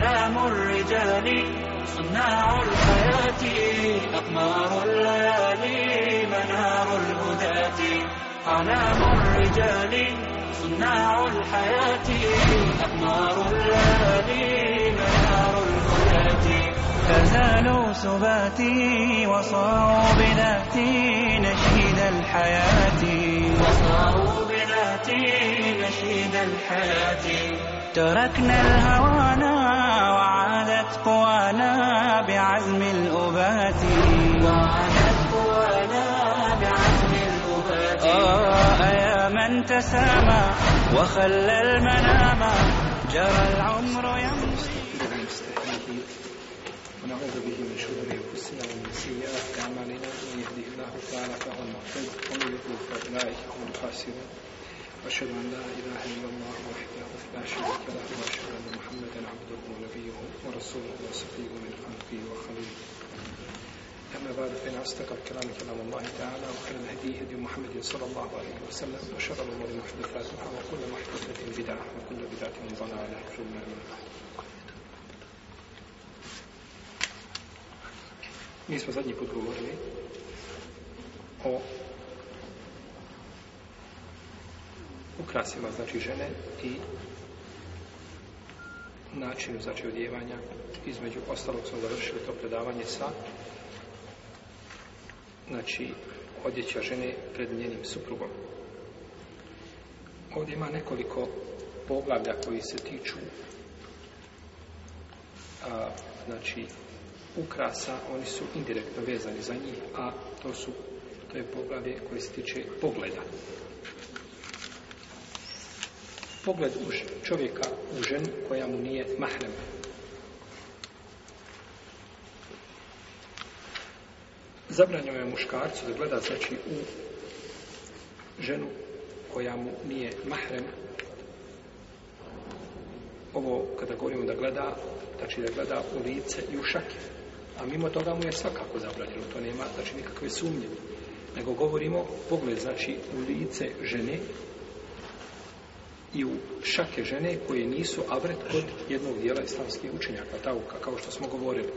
أعلام الرجال صناع الحياة أقمار الليالي منار الهداة. أعلام الرجال صناع الحياة أقمار الليالي منار الهداة. فزالوا سباتي وصاروا بذاتي نشيد الحياة. وصاروا بذاتي نشيد الحياة. تركنا الهوانا وعادت قوانا بعزم الأبات. وعادت قوانا بعزم الأبات يا من تسامى وخلى المنام جرى العمر يمضي. ونعوذ به من شرور أنفسنا ومن سيئات أعمالنا. من يهده الله تعالى فهو المهتد ومن يضلل فاولئك هم الخاسرون وأشهد أن لا إله إلا الله وحده لا شريك له وأشهد أن محمدا عبده ورسوله وصفيه من خلقه وخليله. أما بعد فإن أصدق الكلام كلام الله تعالى وخير الهدي هدي محمد صلى الله عليه وسلم وشر الأمور محدثاتها وكل محدثة بدعة وكل بدعة ضلالة ثم بعد Mi smo zadnji put govorili o ukrasima, znači žene i načinu, znači odjevanja. Između ostalog smo završili to predavanje sa znači odjeća žene pred njenim suprugom. Ovdje ima nekoliko poglavlja koji se tiču a, znači ukrasa, oni su indirektno vezani za njih, a to su to je poglavlje koje se tiče pogleda. Pogled u čovjeka u ženu koja mu nije mahrem. Zabranjeno je muškarcu da gleda znači u ženu koja mu nije mahrem. Ovo kada govorimo da gleda, znači da gleda u lice i u šake. A mimo toga mu je svakako zabranjeno, to nema znači nikakve sumnje. Nego govorimo pogled znači u lice žene i u šake žene koje nisu avret kod jednog dijela islamskih učenjaka, tauka, kao što smo govorili.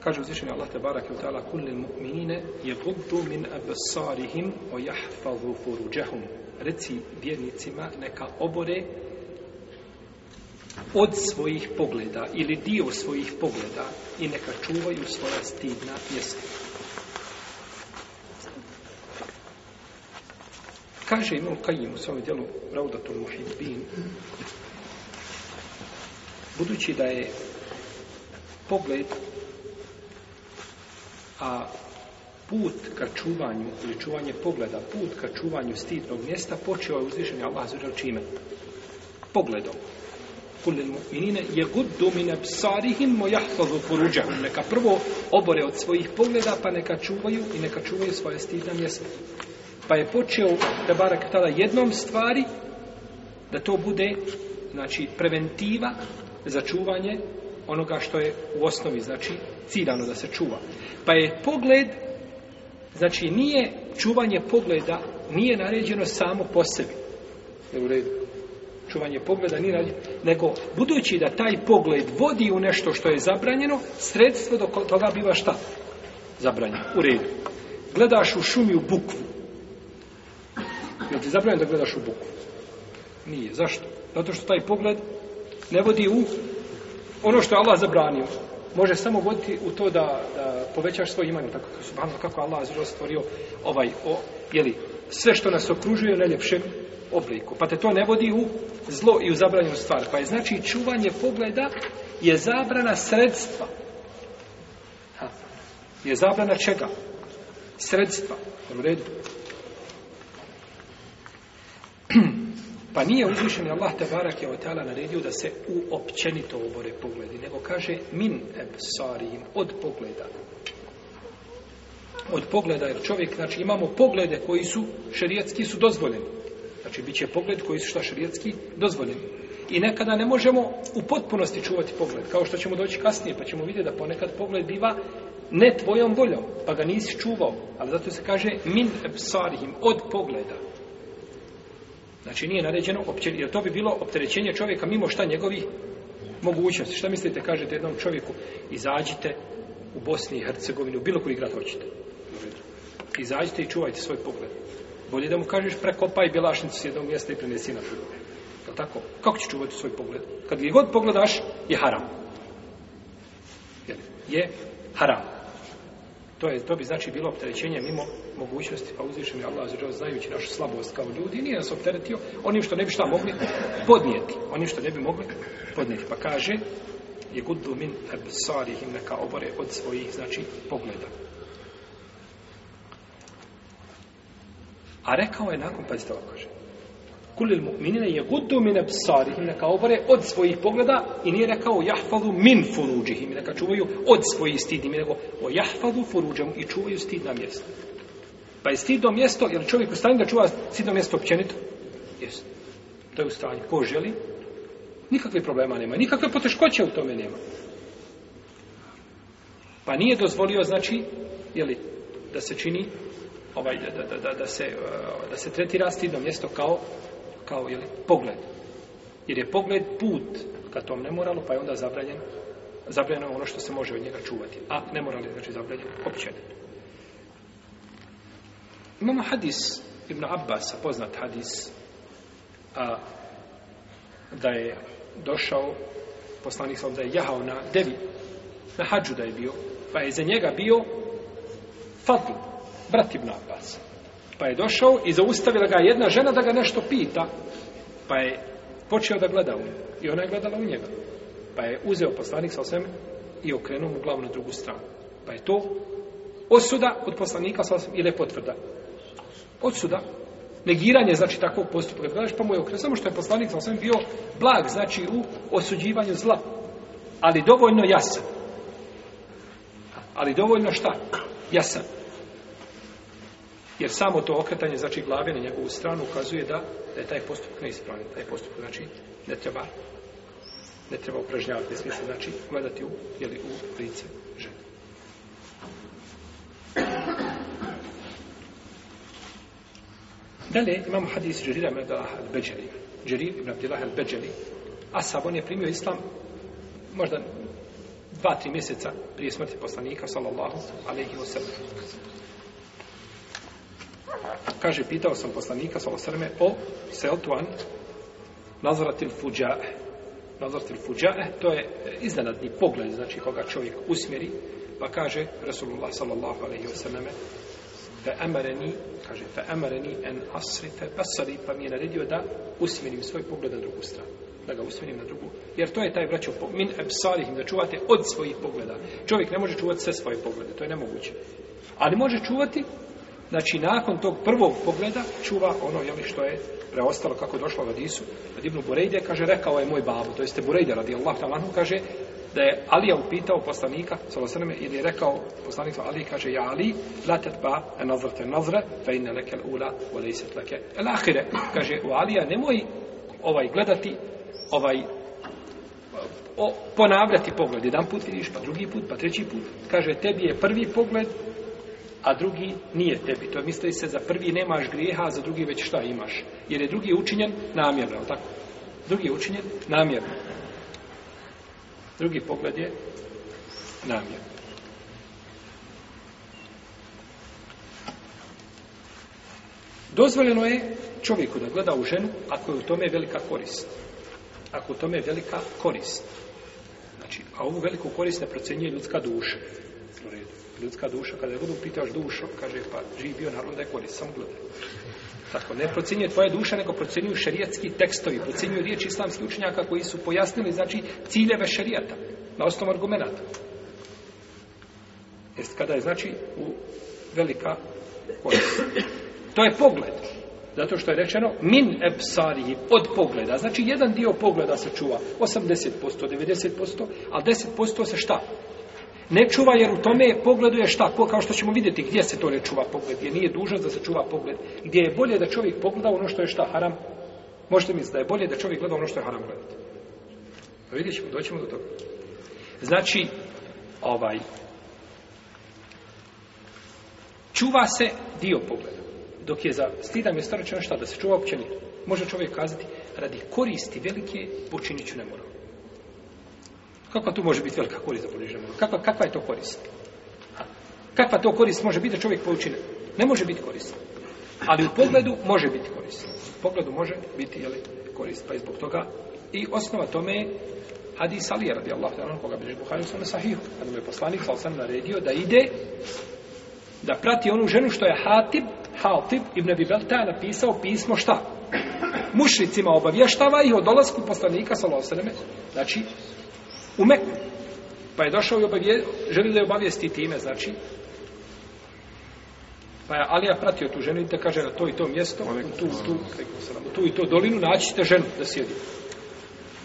Kaže uzvišenje Allah te barak i ta'ala kulli mu'minine je guddu min abasarihim o jahfavu furuđahum. Reci vjernicima neka obore od svojih pogleda ili dio svojih pogleda i neka čuvaju svoja stidna mjesta. Kaže Imam Kajim u svom djelu Raudatul Muhibbin budući da je pogled a put ka čuvanju ili čuvanje pogleda, put ka čuvanju stidnog mjesta počeo je uzvišenje Allah za čime? Pogledom. Kulil mu'minine je guddu min absarihim mo jahfazu furuđahum. Neka prvo obore od svojih pogleda, pa neka čuvaju i neka čuvaju svoje stidna mjesta. Pa je počeo da barak tada jednom stvari da to bude znači preventiva za čuvanje onoga što je u osnovi, znači ciljano da se čuva. Pa je pogled, znači nije čuvanje pogleda, nije naređeno samo po sebi. Je u redu. Čuvanje pogleda nije naređeno, nego budući da taj pogled vodi u nešto što je zabranjeno, sredstvo do toga biva šta? Zabranjeno. U redu. Gledaš u šumi u bukvu. Je ti zabranjeno da gledaš u buku? Nije. Zašto? Zato što taj pogled ne vodi u ono što je Allah zabranio može samo voditi u to da, da povećaš svoj iman tako subhanallah kako Allah azza stvorio ovaj o jeli sve što nas okružuje u najljepšem obliku pa te to ne vodi u zlo i u zabranjenu stvar pa je znači čuvanje pogleda je zabrana sredstva ha. je zabrana čega sredstva u redu Pa nije uzvišen Allah Tebarak je otala naredio da se u općenito obore pogledi, nego kaže min ebsarim, od pogleda. Od pogleda, jer čovjek, znači imamo poglede koji su šerijetski su dozvoljeni. Znači bit će pogled koji su šta šerijetski dozvoljeni. I nekada ne možemo u potpunosti čuvati pogled, kao što ćemo doći kasnije, pa ćemo vidjeti da ponekad pogled biva ne tvojom voljom, pa ga nisi čuvao. Ali zato se kaže min ebsarihim, od pogleda. Znači nije naređeno općenito, jer to bi bilo opterećenje čovjeka mimo šta njegovih mogućnosti. Šta mislite, kažete jednom čovjeku, izađite u Bosni i Hercegovini, u bilo koji grad hoćete. Izađite i čuvajte svoj pogled. Bolje da mu kažeš prekopaj bjelašnicu s jednog mjesta i prenesi na drugo. Je tako? Kako će čuvati svoj pogled? Kad gdje god pogledaš, je haram. Je, je haram. To, je, to bi znači bilo opterećenje mimo mogućnosti, pa uzvišen je Allah zađeo znajući našu slabost kao ljudi, nije nas opteretio onim što ne bi šta mogli podnijeti. Onim što ne bi mogli podnijeti. Pa kaže, je guddu min absarihim neka obore od svojih, znači, pogleda. A rekao je nakon, pazite ovo kaže, kulil mu'minine je gudu min absarihim neka obore od svojih pogleda i nije rekao jahfadu min furuđihim neka čuvaju od svojih stidnim nego o jahfadu furuđam i čuvaju stidna mjesta. Pa je stidno mjesto, jer čovjek u stanju da čuva stidno mjesto općenito? Jeste. To je u stanju. Ko želi? Nikakve problema nema. Nikakve poteškoće u tome nema. Pa nije dozvolio, znači, jeli, da se čini ovaj, da, da, da, da, se, eh, da se tretira stidno mjesto kao, kao jeli, pogled. Jer je pogled put ka tom nemoralu, pa je onda zabranjen zabranjeno ono što se može od njega čuvati. A nemoral je, znači, zabranjen općenito. Imamo hadis Ibn Abbas, poznat hadis, a, da je došao, poslanik sam da je jahao na devi, na hađu da je bio, pa je za njega bio Fadl, brat Ibn Abbas. Pa je došao i zaustavila ga jedna žena da ga nešto pita, pa je počeo da gleda u njega. I ona je gledala u njega. Pa je uzeo poslanik sa osveme i okrenuo mu glavu na drugu stranu. Pa je to osuda od poslanika sa ili je potvrda? Odsuda. Negiranje, znači, takvog postupka. Gledaš, pa mu je okrenuo. Samo što je poslanik sa osveme bio blag, znači, u osuđivanju zla. Ali dovoljno jasan. Ali dovoljno šta? Jasan. Jer samo to okretanje, znači glave na njegovu stranu, ukazuje da, da je taj postupak neispravan. Taj postupak, znači, ne treba ne treba upražnjavati smisla, znači gledati u, jeli, u lice žene. Dalje imamo hadis Džerira ibn Abdullah al-Beđeli. Džerir ibn Abdullah al-Beđeli. Asab, on je primio islam možda dva, tri mjeseca prije smrti poslanika, sallallahu alaihi wa sallam. Kaže, pitao sam poslanika, sallallahu alaihi o Seltuan nazaratil fuđae. Nazaratil fuđae, to je iznenadni pogled, znači koga čovjek usmjeri, pa kaže Rasulullah, sallallahu alaihi wa sallam, fa amareni, kaže, fe amareni en asrife basari, pa mi je naredio da usmjerim svoj pogled na drugu stranu da ga usmjerim na drugu. Jer to je taj braćo min ebsarihim, da čuvate od svojih pogleda. Čovjek ne može čuvati sve svoje poglede, to je nemoguće. Ali može čuvati, znači nakon tog prvog pogleda, čuva ono jeli, što je preostalo kako je došlo u Hadisu. Od Ibnu Burejde kaže, rekao je moj babu, to jeste Burejde radi Allah, talanhu, kaže, da je Alija upitao poslanika, salosrme, ili je rekao poslanik Ali, kaže, ja Ali, la tatba en nazrte nazre, fe inne leke ula, u lejset leke el ahire. Kaže, u Alija, nemoj ovaj gledati ovaj o, ponavljati pogled. Jedan put vidiš, pa drugi put, pa treći put. Kaže, tebi je prvi pogled, a drugi nije tebi. To misli se za prvi nemaš grijeha, a za drugi već šta imaš. Jer je drugi učinjen namjerno, je tako? Drugi je učinjen namjerno. Drugi pogled je namjerno. Dozvoljeno je čovjeku da gleda u ženu ako je u tome velika korist ako u tome je velika korist. Znači, a ovu veliku korist ne procenjuje ljudska duša. U redu. Ljudska duša, kada je budu pitaš dušo, kaže, pa živ bio, naravno da je korist, samo gledaj. Tako, ne procenjuje tvoja duša, nego procenjuju šerijetski tekstovi, procenjuju riječi islamskih učenjaka koji su pojasnili, znači, ciljeve šerijata, na osnovu argumenta. Jest kada je, znači, u velika korist. To je pogled. Zato što je rečeno min epsariji od pogleda. Znači jedan dio pogleda se čuva 80%, 90%, a 10% se šta? Ne čuva jer u tome pogledu je šta? Kao što ćemo vidjeti gdje se to ne čuva pogled. Gdje nije dužan da se čuva pogled. Gdje je bolje da čovjek pogleda ono što je šta? Haram. Možete misliti da je bolje da čovjek gleda ono što je haram gledati. Pa vidjet ćemo, doćemo do toga. Znači, ovaj, čuva se dio pogleda dok je za stidam je rečeno šta, da se čuva općenito. Može čovjek kazati, radi koristi velike, počinit ću nemoral. Kakva tu može biti velika korist za poniženje? Kakva, kakva je to korist? Kakva to korist može biti da čovjek poučine? Ne može biti korist. Ali u pogledu može biti korist. U pogledu može biti jeli, korist. Pa i zbog toga i osnova tome je hadis Ali radi Allah ta'ala koga bi Buhari u sahihu. Kada mu je poslanik sal sam naredio da ide da prati onu ženu što je Hatib, Hatib ibn Abi Belta napisao pismo šta? Mušricima obavještava ih o dolasku poslanika sallallahu alejhi ve. Znači u Meku. Pa je došao i obavije, želi da je obavijesti time, znači Pa je Alija pratio tu ženu i da kaže na to i to mjesto, u tu, tu, u tu i to dolinu, naći ćete ženu da sjedi.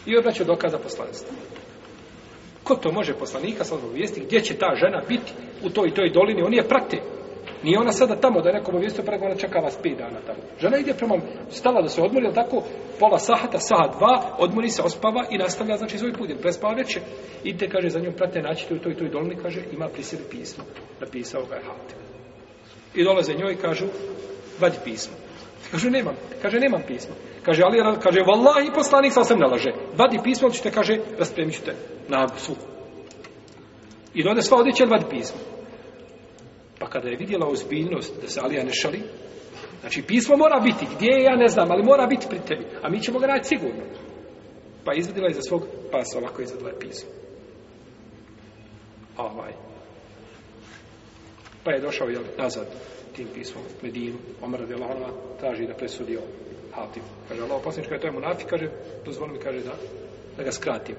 I obraćao dokaza poslanstva. Ko to može poslanika sad obavijesti gdje će ta žena biti u toj i toj dolini? Oni je prate. Nije ona sada tamo da je nekom obavijestio, preko ona čeka vas 5 dana tamo. Žena ide prema, stala da se odmori, ali tako, pola sahata, sahat dva, odmori se, ospava i nastavlja, znači, svoj put, jer prespava veće. te kaže, za njom prate, naći to i to i toj dolini, kaže, ima pri sebi pismo. Napisao ga je Hatim. I dolaze njoj i kažu, vadi pismo. Kaže, nemam. Kaže, nemam pismo. Kaže, ali, kaže, vallahi, poslanik sam sam nalaže. Vadi pismo, ćete, kaže, raspremit ćete na svu. I dode sva odjeća, vadi pismo. Pa kada je vidjela ozbiljnost da se Alija ne šali, znači pismo mora biti, gdje je, ja ne znam, ali mora biti pri tebi, a mi ćemo ga naći sigurno. Pa je za svog pasa, ovako izvedila je pismo. Ovaj. Pa je došao jel, nazad tim pismom Medinu, Omer de Allah, traži da presudio Hatim. Kaže, Allah posljednič, kaže, to je munafik, kaže, dozvoli mi, kaže, da, da ga skratim.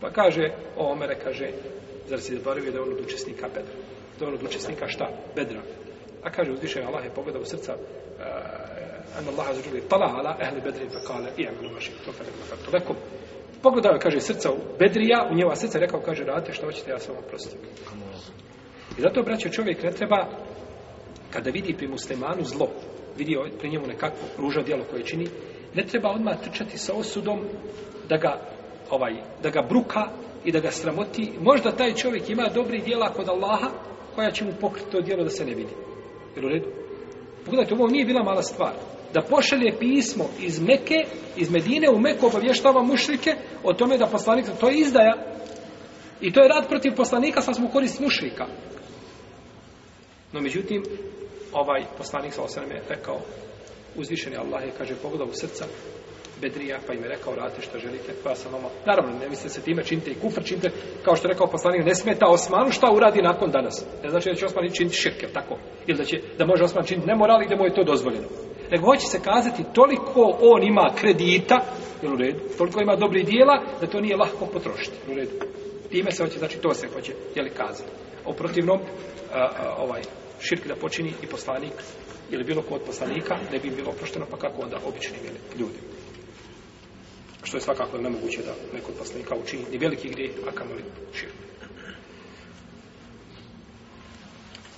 Pa kaže, o Omere, kaže, zar si zaboravio da je on od učesnika Bedra? Da je ono od učesnika šta? Bedra. A kaže, uzviše, Allah je pogledao u srca, eh, uh, an Allah zađuli, tala ala ehli Bedri, pa kale, i amenu vaši, to fele, to lekom. Pogledao je, kaže, srca u Bedrija, u njeva srca rekao, kaže, radite što hoćete, ja sam vam prostim. I zato, braćo, čovjek ne treba, kada vidi pri muslimanu zlo, vidi pri njemu nekakvo ružno djelo koje čini, ne treba odmah trčati sa osudom da ga, ovaj, da ga bruka i da ga sramoti. Možda taj čovjek ima dobri djela kod Allaha koja će mu pokriti to djelo da se ne vidi. Jel u redu? Pogledajte, ovo nije bila mala stvar. Da pošalje pismo iz Meke, iz Medine u Meku obavještava mušrike o tome da poslanik, to je izdaja. I to je rad protiv poslanika, sad smo korist mušrika. No, međutim, ovaj poslanik sa osrem je rekao, uzvišeni Allah je, kaže, pogledao u srca Bedrija, pa im je rekao, radite što želite, pa ja sam vama, naravno, ne mislite se time, činite i kufr, činite, kao što je rekao poslanik, ne smeta Osmanu šta uradi nakon danas. Ne znači da će Osman činiti širke, tako, ili da, će, da može Osman činiti nemoral i da mu je to dozvoljeno. Nego hoće se kazati, toliko on ima kredita, jel u redu, toliko ima dobri dijela, da to nije lahko potrošiti, u redu. Time se hoće, znači to se hoće, jel kazati. O protivnom, a, a, ovaj, širk da počini i poslanik ili bilo ko od poslanika, ne bi bilo oprošteno, pa kako onda obični ljudi. Što je svakako nemoguće da neko od poslanika učini ni veliki grijeh, a kamoli širk.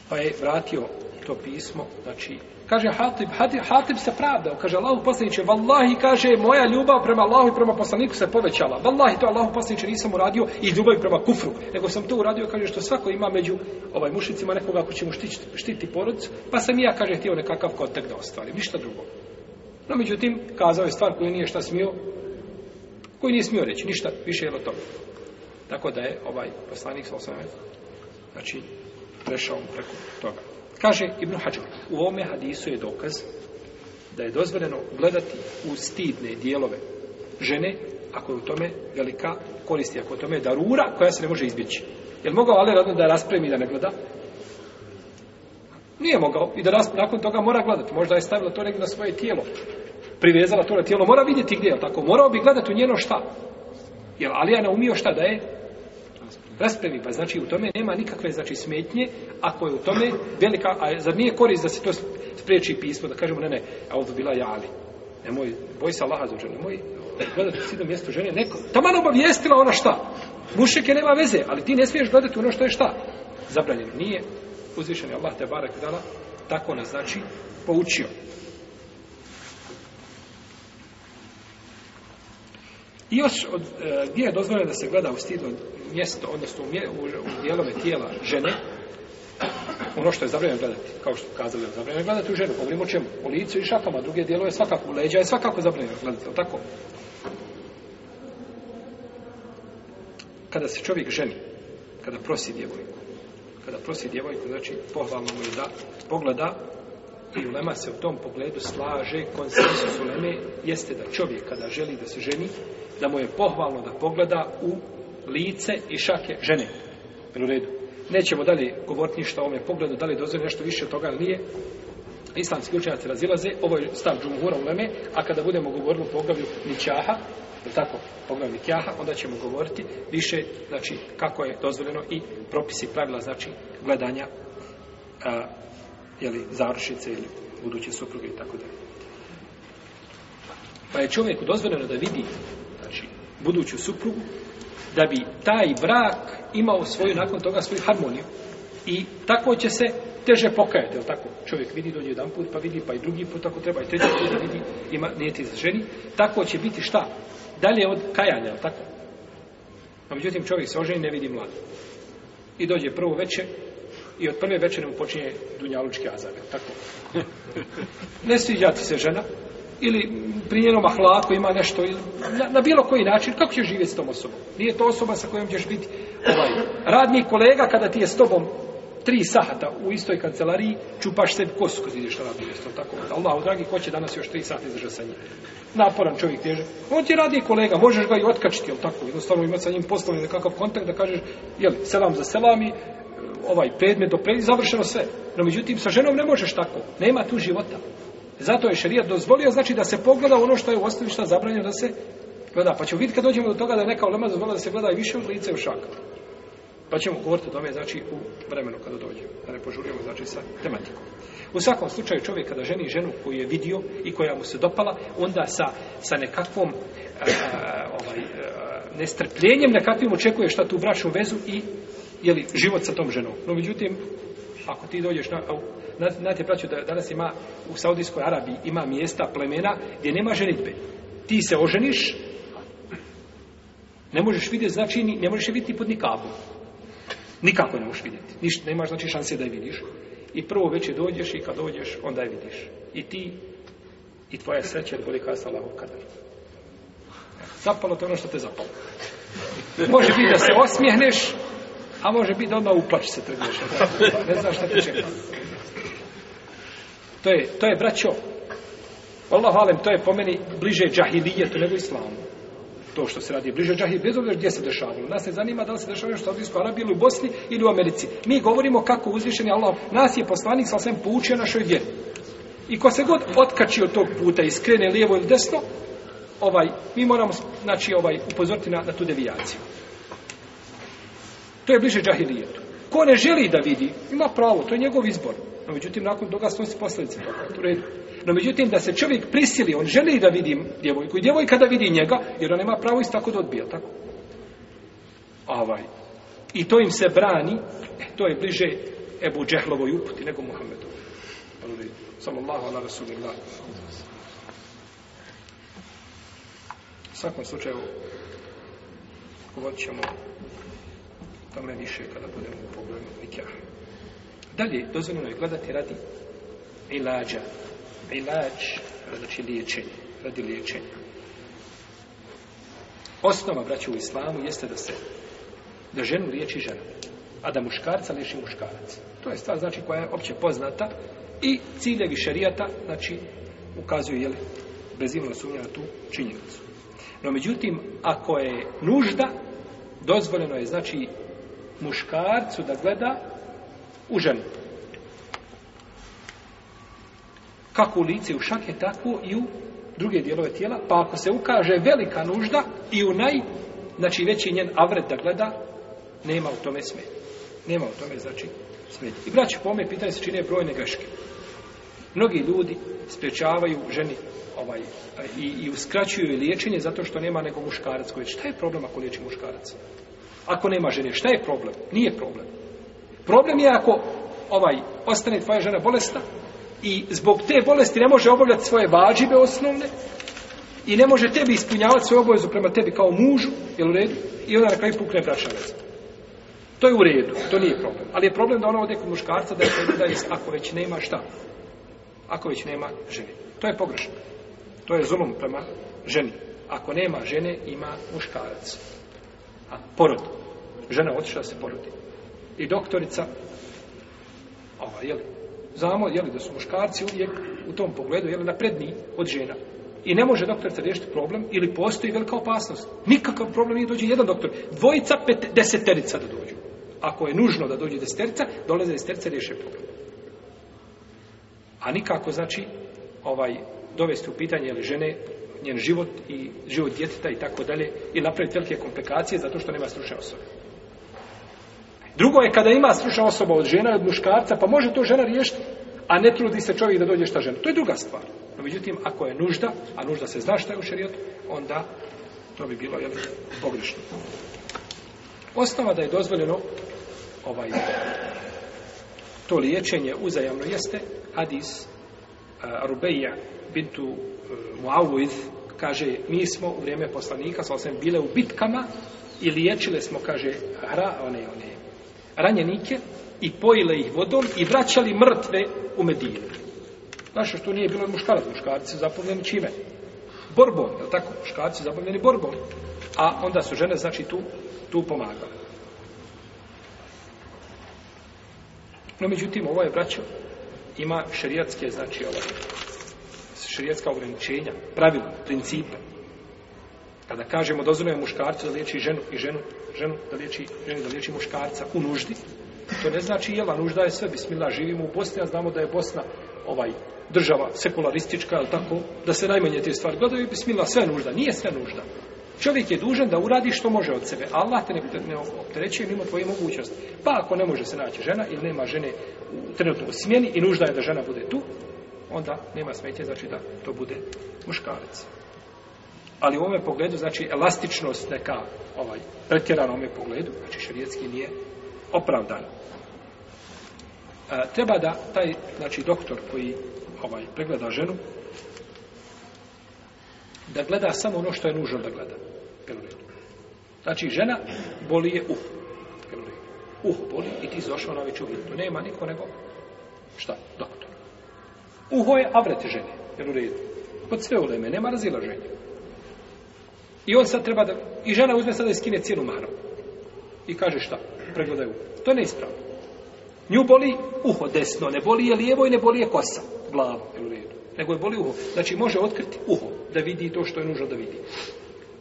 Pa je vratio to pismo, znači, kaže Hatib, Hatib, Hatib se pravdao, kaže Allahu poslaniče, vallahi, kaže, moja ljubav prema Allahu i prema poslaniku se povećala. Vallahi, to Allahu poslaniče nisam uradio i ljubav prema kufru, nego sam to uradio, kaže, što svako ima među ovaj mušicima nekoga ko će mu štiti, štiti porodicu, pa sam i ja, kaže, htio nekakav kontakt da ostvarim, ništa drugo. No, međutim, kazao je stvar koju nije šta smio, koji nije smio reći, ništa više je od toga. Tako da je ovaj poslanik sa osvrame, znači, prešao preko toga. Kaže Ibn Hajar, u ovome hadisu je dokaz da je dozvoljeno gledati u stidne dijelove žene, ako je u tome velika koristi, ako je u tome darura koja se ne može izbjeći. Je li mogao Ali radno da raspremi da ne gleda? Nije mogao i da nakon toga mora gledati. Možda je stavila to negdje na svoje tijelo. Privezala to na tijelo. Mora vidjeti gdje je tako. Morao bi gledati u njeno šta. Jel Alija ne umio šta da je raspremi, pa znači u tome nema nikakve znači smetnje, ako je u tome velika, a zar nije korist da se to spriječi pismo, da kažemo ne, ne, a ovdje bila ali Nemoj, boj se Allaha za nemoj gledati u do mjesto žene, neko, taman obavijestila ona šta? Mušike nema veze, ali ti ne smiješ gledati ono što je šta? Zabranjeno. Nije uzvišen je Allah te barek dala, tako nas znači poučio. I još od, e, gdje je dozvoljeno da se gleda u stidno mjesto, odnosno u, mje, u, u dijelove tijela žene, ono što je zabranjeno gledati, kao što kazali, zabranjeno gledati u ženu, govorimo o čemu? O licu i šakama, druge dijelove svakako, u leđa je svakako zabranjeno gledati, tako? Kada se čovjek ženi, kada prosi djevojku, kada prosi djevojku, znači pohvalno mu je da pogleda i ulema se u tom pogledu slaže, konsensus uleme jeste da čovjek kada želi da se ženi, da mu je pohvalno da pogleda u lice i šake žene. Jel u redu? Nećemo dalje govoriti ništa o ovome pogledu, da li dozvoljeno nešto više od toga ili nije. Islamski učenjaci razilaze, ovo je stav džumhura uleme, a kada budemo govorili o poglavlju Nićaha, je tako, poglavlju Nićaha, onda ćemo govoriti više, znači, kako je dozvoljeno i propisi pravila, znači, gledanja a, jeli, završice ili buduće supruge i tako dalje. Pa je čovjeku dozvoljeno da vidi, buduću suprugu, da bi taj brak imao svoju, nakon toga, svoju harmoniju. I tako će se teže pokajati, je tako? Čovjek vidi, dođe jedan put, pa vidi, pa i drugi put, tako treba, i treći put da vidi, ima nijeti za ženi. Tako će biti šta? Dalje od kajanja, jel tako? A međutim, čovjek se oženi, ne vidi mlad. I dođe prvo veče, i od prve večere mu počinje dunjalučki azar, tako? ne sviđa ti se žena, ili pri njenom ahlaku ima nešto, ili na, na bilo koji način, kako ćeš živjeti s tom osobom? Nije to osoba sa kojom ćeš biti ovaj, radni kolega kada ti je s tobom tri sahata u istoj kancelariji, čupaš sebi kosu kad ideš na radno mjesto, tako? Allahu dragi, ko će danas još tri sata izdržati sa njim? Naporan čovjek teže. On ti radi kolega, možeš ga i otkačiti, jel tako? Jednostavno imati sa njim poslovni nekakav kontakt da kažeš, jel, selam za selam i ovaj predmet do predmet, završeno sve. No međutim, sa ženom ne možeš tako. Nema tu života. Zato je šerijat dozvolio, znači da se pogleda ono što je u osnovi šta zabranjeno da se gleda. Pa ćemo vidjeti kad dođemo do toga da je neka ulema dozvolila da se gleda i više u lice u šaka. Pa ćemo govoriti o tome, znači, u vremenu kada dođemo. Da ne požurujemo, znači, sa tematikom. U svakom slučaju čovjek kada ženi ženu koju je vidio i koja mu se dopala, onda sa, sa nekakvom a, ovaj, a, nestrpljenjem nekakvim očekuje šta tu bračnu vezu i jeli, život sa tom ženom. No, međutim, ako ti dođeš na... Znate, praću da danas ima u Saudijskoj Arabiji ima mjesta, plemena gdje nema ženitbe. Ti se oženiš, ne možeš vidjeti, znači, ne možeš je vidjeti pod nikabom. Nikako ne možeš vidjeti. Niš, nemaš, znači, šanse da je vidiš. I prvo već je dođeš i kad dođeš, onda je vidiš. I ti, i tvoja sreća je kolika sa Allahom kadar. Zapalo to ono što te zapalo. Može biti da se osmijehneš, a može biti da odmah uplači se trgneš. Ne znaš šta ti čeka. To je, to je braćo, Allah halem, to je po meni bliže džahilijetu nego islamu. To što se radi bliže džahilijetu, bez obzira gdje se dešavalo. Nas ne zanima da li se dešava što u Saudijskoj Arabiji ili u Bosni ili u Americi. Mi govorimo kako uzvišeni Allah, nas je poslanik sa svem poučio našoj vjeri. I ko se god otkači od tog puta i skrene lijevo ili desno, ovaj, mi moramo znači, ovaj, upozoriti na, na tu devijaciju. To je bliže džahilijetu. Ko ne želi da vidi, ima pravo, to je njegov izbor. No, međutim, nakon toga snosi posljedice toga. Redu. No, međutim, da se čovjek prisili, on želi da vidi djevojku i djevojka da vidi njega, jer on nema pravo isto tako da odbija, tako? Ovaj. I to im se brani, eh, to je bliže Ebu Džehlovoj uputi nego Muhammedu. Sallallahu ala rasulillah. U svakom slučaju, govorit ćemo tome više kada budemo u problemu nikah. Dalje, dozvoljeno je gledati radi ilađa. Ilađ, znači liječenje, radi liječenja. Osnova, braću u islamu jeste da se, da ženu liječi žena, a da muškarca liječi muškarac. To je stvar, znači, koja je opće poznata i ciljevi šarijata, znači, ukazuju, jel, bez imala sumnja na tu činjenicu. No, međutim, ako je nužda, dozvoljeno je, znači, muškarcu da gleda u ženu. Kako u lice u šake, tako i u druge dijelove tijela. Pa ako se ukaže velika nužda i u naj, znači veći njen avret da gleda, nema u tome smetje. Nema u tome, znači, smetje. I braći, po ome pitanje se čine brojne greške. Mnogi ljudi sprečavaju ženi ovaj, i, i uskraćuju liječenje zato što nema nego muškarac koji Šta je problem ako liječi muškarac? Ako nema žene, šta je problem? Nije problem. Problem je ako ovaj ostane tvoja žena bolesna i zbog te bolesti ne može obavljati svoje vađibe osnovne i ne može tebi ispunjavati svoju obavezu prema tebi kao mužu, jel u redu? I onda na kraju pukne braća veza. To je u redu, to nije problem. Ali je problem da ona ode kod muškarca da je da je, ako već nema šta. Ako već nema žene. To je pogrešno. To je zulum prema ženi. Ako nema žene, ima muškarac. A, porod. Žena otišla se porodi. I doktorica, ova, jeli, znamo, jeli, da su muškarci uvijek u tom pogledu, jeli, napredniji od žena. I ne može doktorica riješiti problem ili postoji velika opasnost. Nikakav problem nije dođe jedan doktor. Dvojica, pet, deseterica da dođu. Ako je nužno da dođe deseterica, dolaze deseterica riješe problem. A nikako, znači, ovaj, dovesti u pitanje ili žene, njen život i život djeteta i tako dalje i napraviti velike komplikacije zato što nema stručne osobe. Drugo je kada ima stručna osoba od žena i od muškarca, pa može to žena riješiti, a ne trudi se čovjek da dođe šta žena. To je druga stvar. No, međutim, ako je nužda, a nužda se zna šta je u šarijetu, onda to bi bilo jel, pogrešno. Osnova da je dozvoljeno ovaj, to liječenje uzajamno jeste hadis uh, Rubeja bintu e, uh, Muawiz kaže, mi smo u vrijeme poslanika, sa osam bile u bitkama i liječile smo, kaže, hra, one, one, ranjenike i pojile ih vodom i vraćali mrtve u Medinu. Znaš što nije bilo muškarac, muškarci su zapomljeni čime? Borbom, je tako? Muškarci su zapomljeni borbom. A onda su žene, znači, tu, tu pomagale. No, međutim, ovo je, braćo, ima šerijatske, znači, ovaj, šerijatska ograničenja, pravila, principe. Kada kažemo dozvoljeno muškarcu da liječi ženu i ženu, ženu da liječi, ženu da liječi muškarca u nuždi, to ne znači jela, nužda je sve, bismillah, živimo u Bosni, a znamo da je Bosna ovaj država sekularistička, ali tako, da se najmanje te stvari gledaju, bismillah, sve nužda, nije sve nužda. Čovjek je dužan da uradi što može od sebe. Allah te ne, ne opterećuje mimo tvoje mogućnosti. Pa ako ne može se naći žena ili nema žene u trenutno u smjeni i nužda je da žena bude tu, onda nema smetje, znači da to bude muškarac. Ali u ovome pogledu, znači, elastičnost neka ovaj, pretjerana u ovome pogledu, znači šarijetski nije opravdan. E, treba da taj, znači, doktor koji ovaj, pregleda ženu, da gleda samo ono što je nužno da gleda. Znači, žena boli je uh. Uh boli i ti zašao na veću vidu. Nema niko nego, šta, doktor. Uho je avrete žene, jel u redu. Kod sve uleme, nema razilaženja. I on sad treba da, i žena uzme sada i skine cijelu manu. I kaže šta? Pregledaju. To je neispravno. Nju boli uho desno, ne boli je lijevo i ne boli je kosa, glava, u redu. Nego je boli uho. Znači može otkriti uho, da vidi to što je nužno da vidi.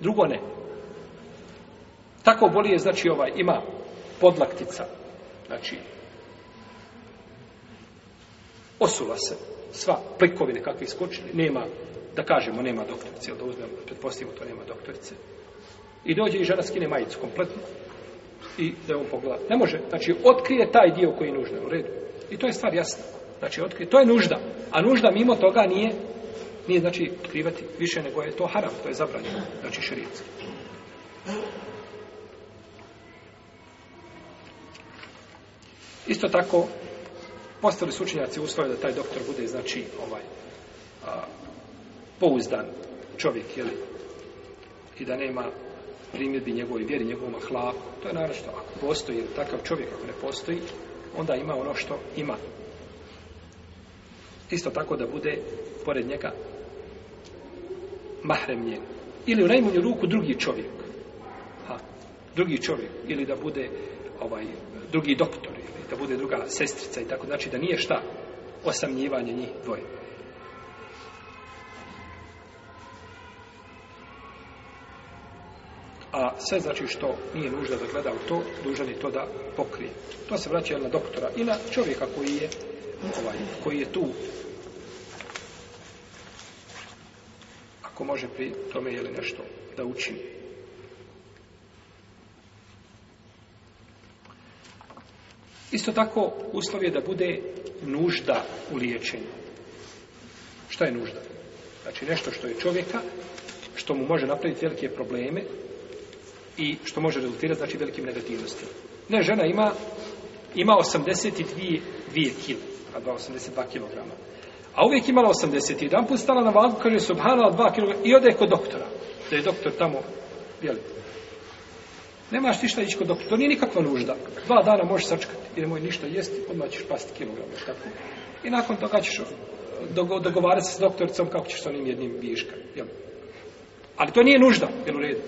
Drugo ne. Tako boli je, znači ovaj, ima podlaktica. Znači, osula se, sva plikovine kakve iskočili, nema, da kažemo, nema doktorice, ili da uzmemo, pretpostavimo, to nema doktorice. I dođe i žena skine majicu kompletno i da on pogleda. Ne može, znači, otkrije taj dio koji je nužno, u redu. I to je stvar jasna. Znači, otkrije, to je nužda. A nužda mimo toga nije, nije, znači, otkrivati više nego je to haram, to je zabranjeno, znači, širijetski. Isto tako, postali su učenjaci uslovi da taj doktor bude, znači, ovaj, a, pouzdan čovjek, jel? i da nema primjedbi njegove vjeri, njegovom ahlaku. To je naravno ako postoji takav čovjek, ako ne postoji, onda ima ono što ima. Isto tako da bude, pored njega, mahrem njen. Ili u najmanju ruku drugi čovjek. Ha, drugi čovjek. Ili da bude ovaj drugi doktor ili da bude druga sestrica i tako znači da nije šta osamnjivanje njih dvoje. A sve znači što nije nužda da gleda u to, dužan je to da pokrije. To se vraća na doktora i na čovjeka koji je ovaj, koji je tu ako može pri tome je li nešto da učini. Isto tako, uslov je da bude nužda u liječenju. Šta je nužda? Znači, nešto što je čovjeka, što mu može napraviti velike probleme i što može rezultirati, znači, velikim negativnostima. Ne, žena ima, ima 82 dvije kile, a 82 kilograma. A uvijek imala 80. Jedan put stala na vagu, kaže, subhanala 2 kilograma i ode kod doktora. Da je doktor tamo, jel? Nemaš ništa ići kod doktora, to nije nikakva nužda. Dva dana možeš sačekati jer moj ništa jesti, odmah ćeš pasti kilogram, tako. I nakon toga ćeš dogo- dogovarati se s doktoricom kako ćeš s onim jednim viška. Jel? Ali to nije nužda, jel u redu?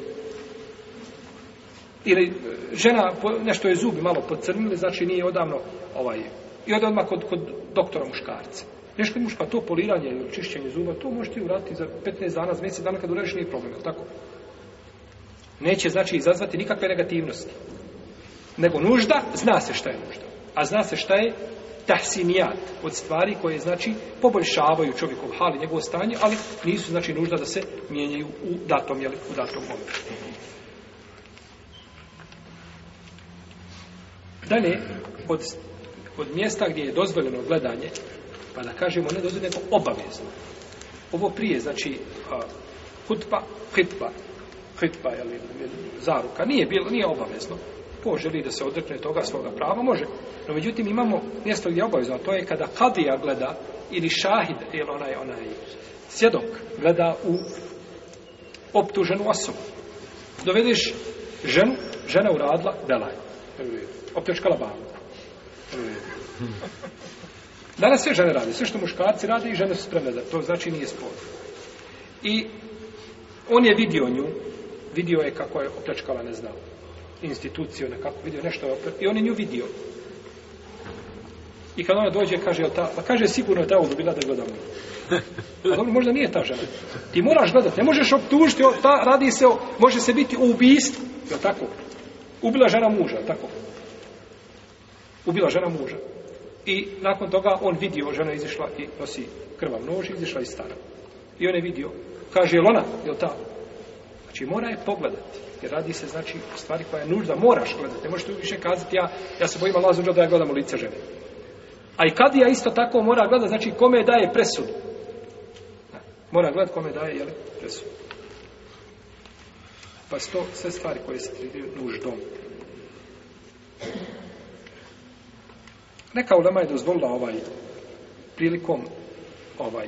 Ili žena, nešto je zubi malo pocrnili, znači nije odavno ovaj, i ode odmah kod, kod doktora muškarca. Nešto kod muška, to poliranje ili čišćenje zuba, to možeš ti uraditi za 15 dana, za mjesec dana kad uradiš nije problem, tako? Neće znači izazvati nikakve negativnosti. Nego nužda, zna se šta je nužda. A zna se šta je tahsinijat od stvari koje znači poboljšavaju čovjekov hal i njegovo stanje, ali nisu znači nužda da se mijenjaju u datom, jel, u datom momentu. Dalje, od, od mjesta gdje je dozvoljeno gledanje, pa da kažemo ne dozvoljeno, nego obavezno. Ovo prije, znači, uh, hutba, hitba, hitba, jel, zaruka, nije bilo, nije obavezno. Ko želi da se odrekne toga svoga prava, može. No, međutim, imamo mjesto gdje je obavezno, a to je kada kadija gleda, ili šahid, ili onaj, onaj svjedok, gleda u optuženu osobu. Dovedeš ženu, žena uradila belaj. Optečkala babu. Danas sve žene rade, sve što muškarci rade i žene su spremne da to znači nije spor. I on je vidio nju, vidio je kako je opljačkala, ne znam, instituciju, nekako vidio nešto je opljačkala, i on je nju vidio. I kad ona dođe, kaže, jel ta, pa kaže, sigurno je ta ovo bila da gleda nju. A dobro, možda nije ta žena. Ti moraš gledati, ne možeš optužiti, ta, radi se o, može se biti o ubistvu, jel tako? Ubila žena muža, tako? Ubila žena muža. I nakon toga on vidio, žena izišla i nosi krvav nož, i izišla iz stana. I on je vidio, kaže, jel ona, jel ta? Znači, mora je pogledati. Jer radi se, znači, stvari koja je nužda, moraš gledati. Ne možeš tu više kazati, ja, ja se bojim Allah da ja gledam u lice žene. A i kad ja isto tako mora gledati, znači, kome daje presudu. Mora gledati kome daje, jel, presudu. Pa sto sve stvari koje se tretiraju nuždom. Neka ulema je dozvolila ovaj prilikom ovaj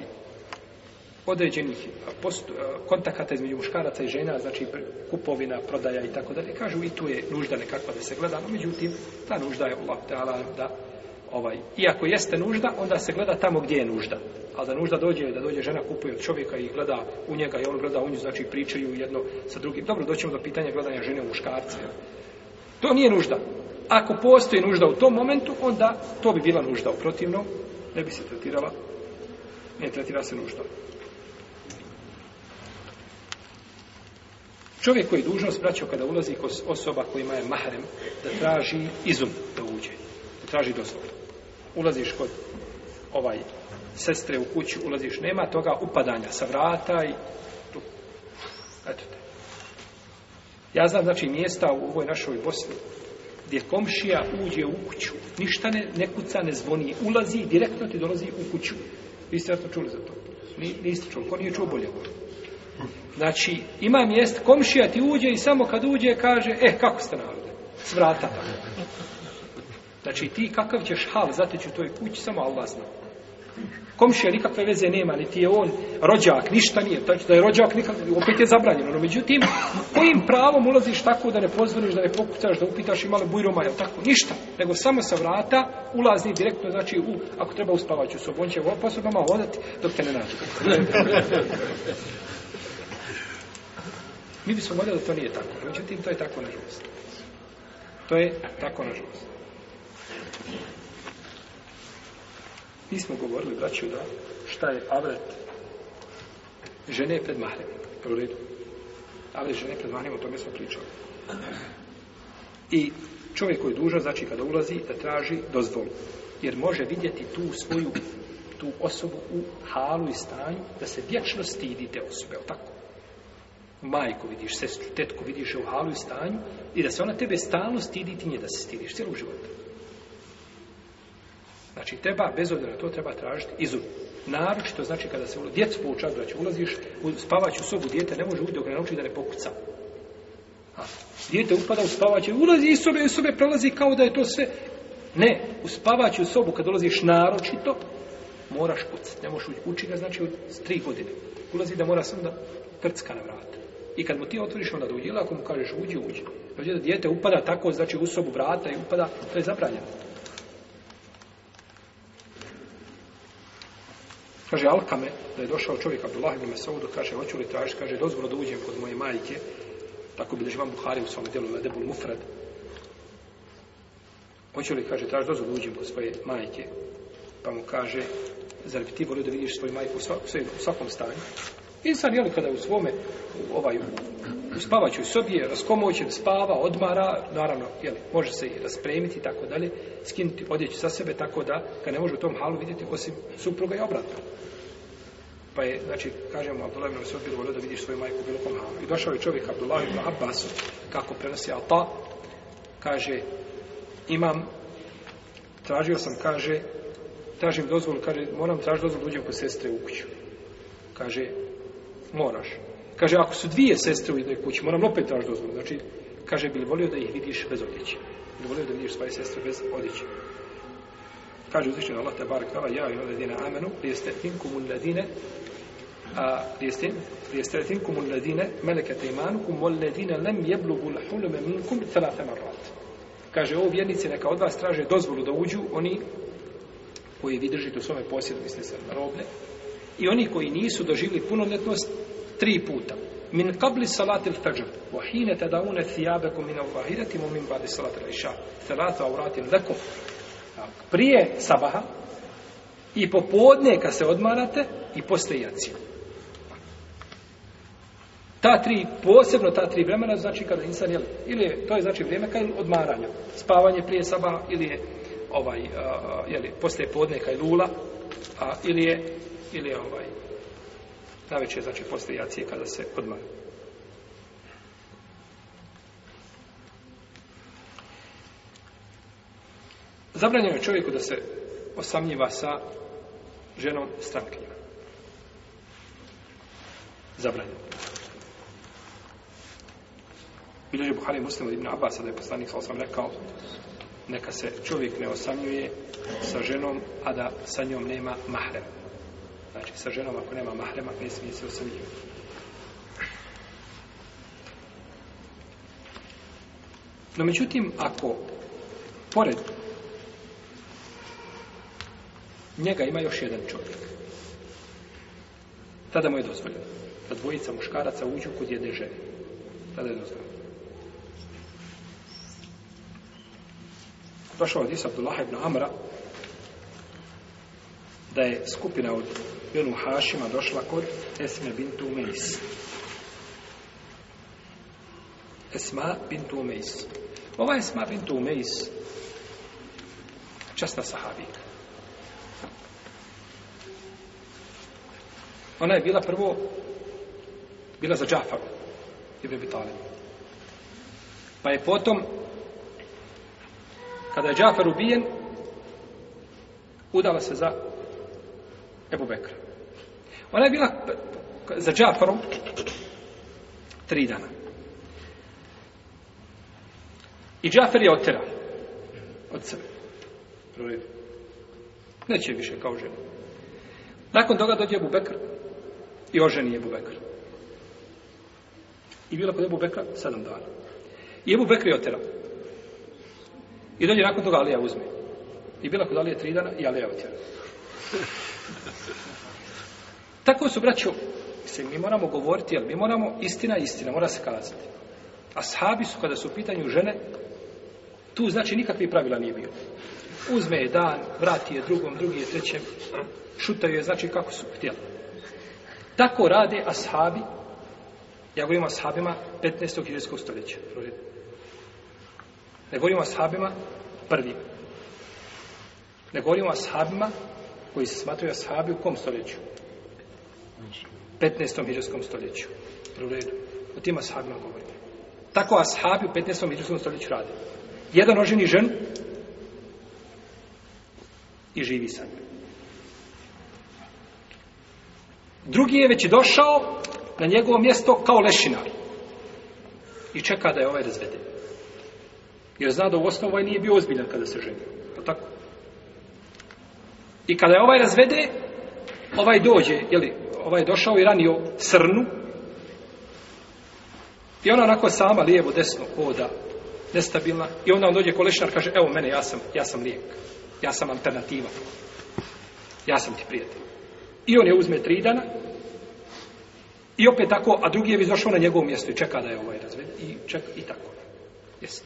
određenih post, kontakata između muškaraca i žena, znači kupovina, prodaja i tako dalje. Kažu i tu je nužda nekakva da se gleda, no međutim, ta nužda je Allah da ovaj, iako jeste nužda, onda se gleda tamo gdje je nužda. A da nužda dođe, da dođe žena kupuje od čovjeka i gleda u njega i on gleda u nju, znači pričaju jedno sa drugim. Dobro, doćemo do pitanja gledanja žene u muškarce. To nije nužda. Ako postoji nužda u tom momentu, onda to bi bila nužda. U protivnom, ne bi se tretirala, ne tretira se nužda. Čovjek koji je dužnost braćo kada ulazi kod osoba kojima je mahrem da traži izum da uđe, traži dozvolu. Ulaziš kod ovaj sestre u kuću, ulaziš, nema toga upadanja sa vrata i tu. Eto te. Ja znam, znači, mjesta u ovoj našoj Bosni gdje komšija uđe u kuću, ništa ne, ne kuca, ne zvoni, ulazi direktno ti dolazi u kuću. Vi ste vjerojatno čuli za to. Ni, niste čuli, ko nije čuo bolje. Znači, ima mjest, komšija ti uđe i samo kad uđe kaže, e, kako ste narode? S vrata tako. Znači, ti kakav ćeš hal zateći u toj kući, samo Allah zna. Komšija nikakve veze nema, niti je on rođak, ništa nije. Znači, da je rođak, nikakve, opet je zabranjeno. No, međutim, kojim pravom ulaziš tako da ne pozvoniš, da ne pokucaš, da upitaš imale bujroma, jel tako? Ništa. Nego samo sa vrata ulazi direktno, znači, u, ako treba uspavaću u sobu. On će u sobama hodati dok te ne nađe. Mi bismo voljeli da to nije tako. Međutim, to je tako nažalost. To je tako nažalost. Mi smo govorili, braću, da šta je avret žene pred mahrem. U redu. Avret žene pred mahrem, o tome smo pričali. I čovjek koji je dužan, znači kada ulazi, da traži dozvolu. Jer može vidjeti tu svoju tu osobu u halu i stanju da se vječno stidi te osobe, o tako? majku vidiš, sestru, tetku vidiš u halu i stanju i da se ona tebe stalno stidi ti nje da se stidiš cijelog života. Znači, treba, bez obzira to, treba tražiti izum. Naročito, znači, kada se ulazi, djecu poučati, znači, ulaziš u spavaću sobu, dijete ne može ući dok ne nauči da ne pokuca. A, dijete upada u spavaću, ulazi iz sobe, iz sobe prolazi kao da je to sve. Ne, u spavaću sobu, kad ulaziš naročito, moraš kucati. Ne možeš ući ga, znači, od tri godine. Ulazi da mora sam da trcka na vrata. I kad mu ti otvoriš, onda da ako mu kažeš uđi, uđi. Dođe da dijete upada tako, znači u sobu vrata i upada, to je zabranjeno. Kaže Alkame, da je došao čovjek Abdullah ibn Mesaudu, kaže, hoću li tražiti, kaže, dozvolo da uđem kod moje majke, tako bi da Buhari u svom dijelu Medebul Mufrad. Hoću li, kaže, traži dozvolo da uđem kod svoje majke, pa mu kaže, zar bi ti volio da vidiš svoju majku u svakom, u svakom stanju? Insan, jel, kada u svome, u, ovaj, u spavaćoj sobi je raskomoćen, spava, odmara, naravno, jel, može se i raspremiti i tako dalje, skinuti odjeću sa sebe, tako da ga ne može u tom halu vidjeti osim supruga i obratno. Pa je, znači, kažemo, Abdullah ibn Mas'ud bilo da vidiš svoju majku u bilo kom halu. I došao je čovjek Abdullah ibn Abbas, kako prenosi Alta, kaže, imam, tražio sam, kaže, tražim dozvolu, kaže, moram tražiti dozvolu da uđem kod sestre u kuću. Kaže, moraš. Kaže, ako su dvije sestre u jednoj kući, moram opet traži dozvolu. Znači, kaže, bi li volio da ih vidiš bez odjeće? Bi li volio da vidiš svoje sestre bez odjeće? Kaže uzvišen Allah te barek tala, ja i ladine amenu, lijeste tinkumun ladine, a lijeste tinkumun ladine, melekete imanukum, wal ladine lem jeblugu lahulume minkum, thalate marrat. Kaže, ovo vjernici neka od vas traže dozvolu da uđu, oni koji vi držite u svome posjedu, misle se na i oni koji nisu doživli punoljetnost tri puta. Min qabli salati al-fajr wa hina tad'una thiyabakum min al-zahirati wa min ba'di salati al-isha. Thalatha awratin lakum. Prije sabaha i popodne kad se odmarate i posle jacije. Ta tri, posebno ta tri vremena, znači kada insan, jel, ili je, to je znači vrijeme kada je odmaranja. Spavanje prije sabaha ili je ovaj, a, jeli, posle podne kada je lula, a, ili je ili ovaj najveće znači posle jacije kada se odmara. Zabranjeno je čovjeku da se osamljiva sa ženom strankinjom. Zabranjeno. Bileže Buhari muslim od Ibn Abbas, da je poslanik sam rekao, neka se čovjek ne osamljuje sa ženom, a da sa njom nema mahrema. Znači, sa ženom ako nema mahrema, ne smije se osamljivati. No, međutim, ako pored njega ima još jedan čovjek, tada mu je dozvoljeno da dvojica muškaraca uđu kod jedne žene. Tada je dozvoljeno. Došao od Isa Abdullah ibn Amra da je skupina od Benu Hašima došla kod Esme bintu Umejs. Esma bintu Umejs. Ova Esma bintu Umejs časna sahabika. Ona je bila prvo bila za Džafaru Ibn Vitalib. Pa je potom kada je Džafar ubijen udala se za Ebu Bekra. Ona je bila za Džafarom tri dana. I Džafer je otera od sebe. Neće više kao žena. Nakon toga dođe Ebu Bekr i oženi Ebu Bekr. I bila kod Ebu Bekra sedam dana. I Ebu Bekr je otera. I dođe nakon toga Alija uzme. I bila kod Alije tri dana i Alija otera. Tako su, braćo, se mi moramo govoriti, ali mi moramo, istina, istina, mora se kazati. A sahabi su, kada su u pitanju žene, tu znači nikakvi pravila nije bilo. Uzme je dan, vrati je drugom, drugi je trećem, šutaju je, znači kako su htjeli. Tako rade ashabi, ja govorim o ashabima 15. hiljadskog stoljeća. Ne govorimo o ashabima prvim. Ne govorimo o ashabima koji se smatruju ashabi u kom stoljeću? Znači, 15. hiđarskom stoljeću. U redu. O tim ashabima govorimo. Tako ashabi u 15. hiđarskom stoljeću rade. Jedan oženi žen i živi sa njim. Drugi je već došao na njegovo mjesto kao lešinar. I čeka da je ovaj razveden. Jer zna da u osnovu ovaj nije bio ozbiljan kada se ženio. Pa tako? I kada je ovaj razvede, ovaj dođe, jeli, ovaj je došao i ranio srnu I ona onako sama lijevo, desno hoda, nestabilna. I onda on dođe kolešnar kaže, evo mene, ja sam, ja sam lijek. Ja sam alternativa. Ja sam ti prijatelj. I on je uzme tri dana. I opet tako, a drugi je izašao na njegovo mjesto i čeka da je ovaj razved. I čeka i tako. Jesi.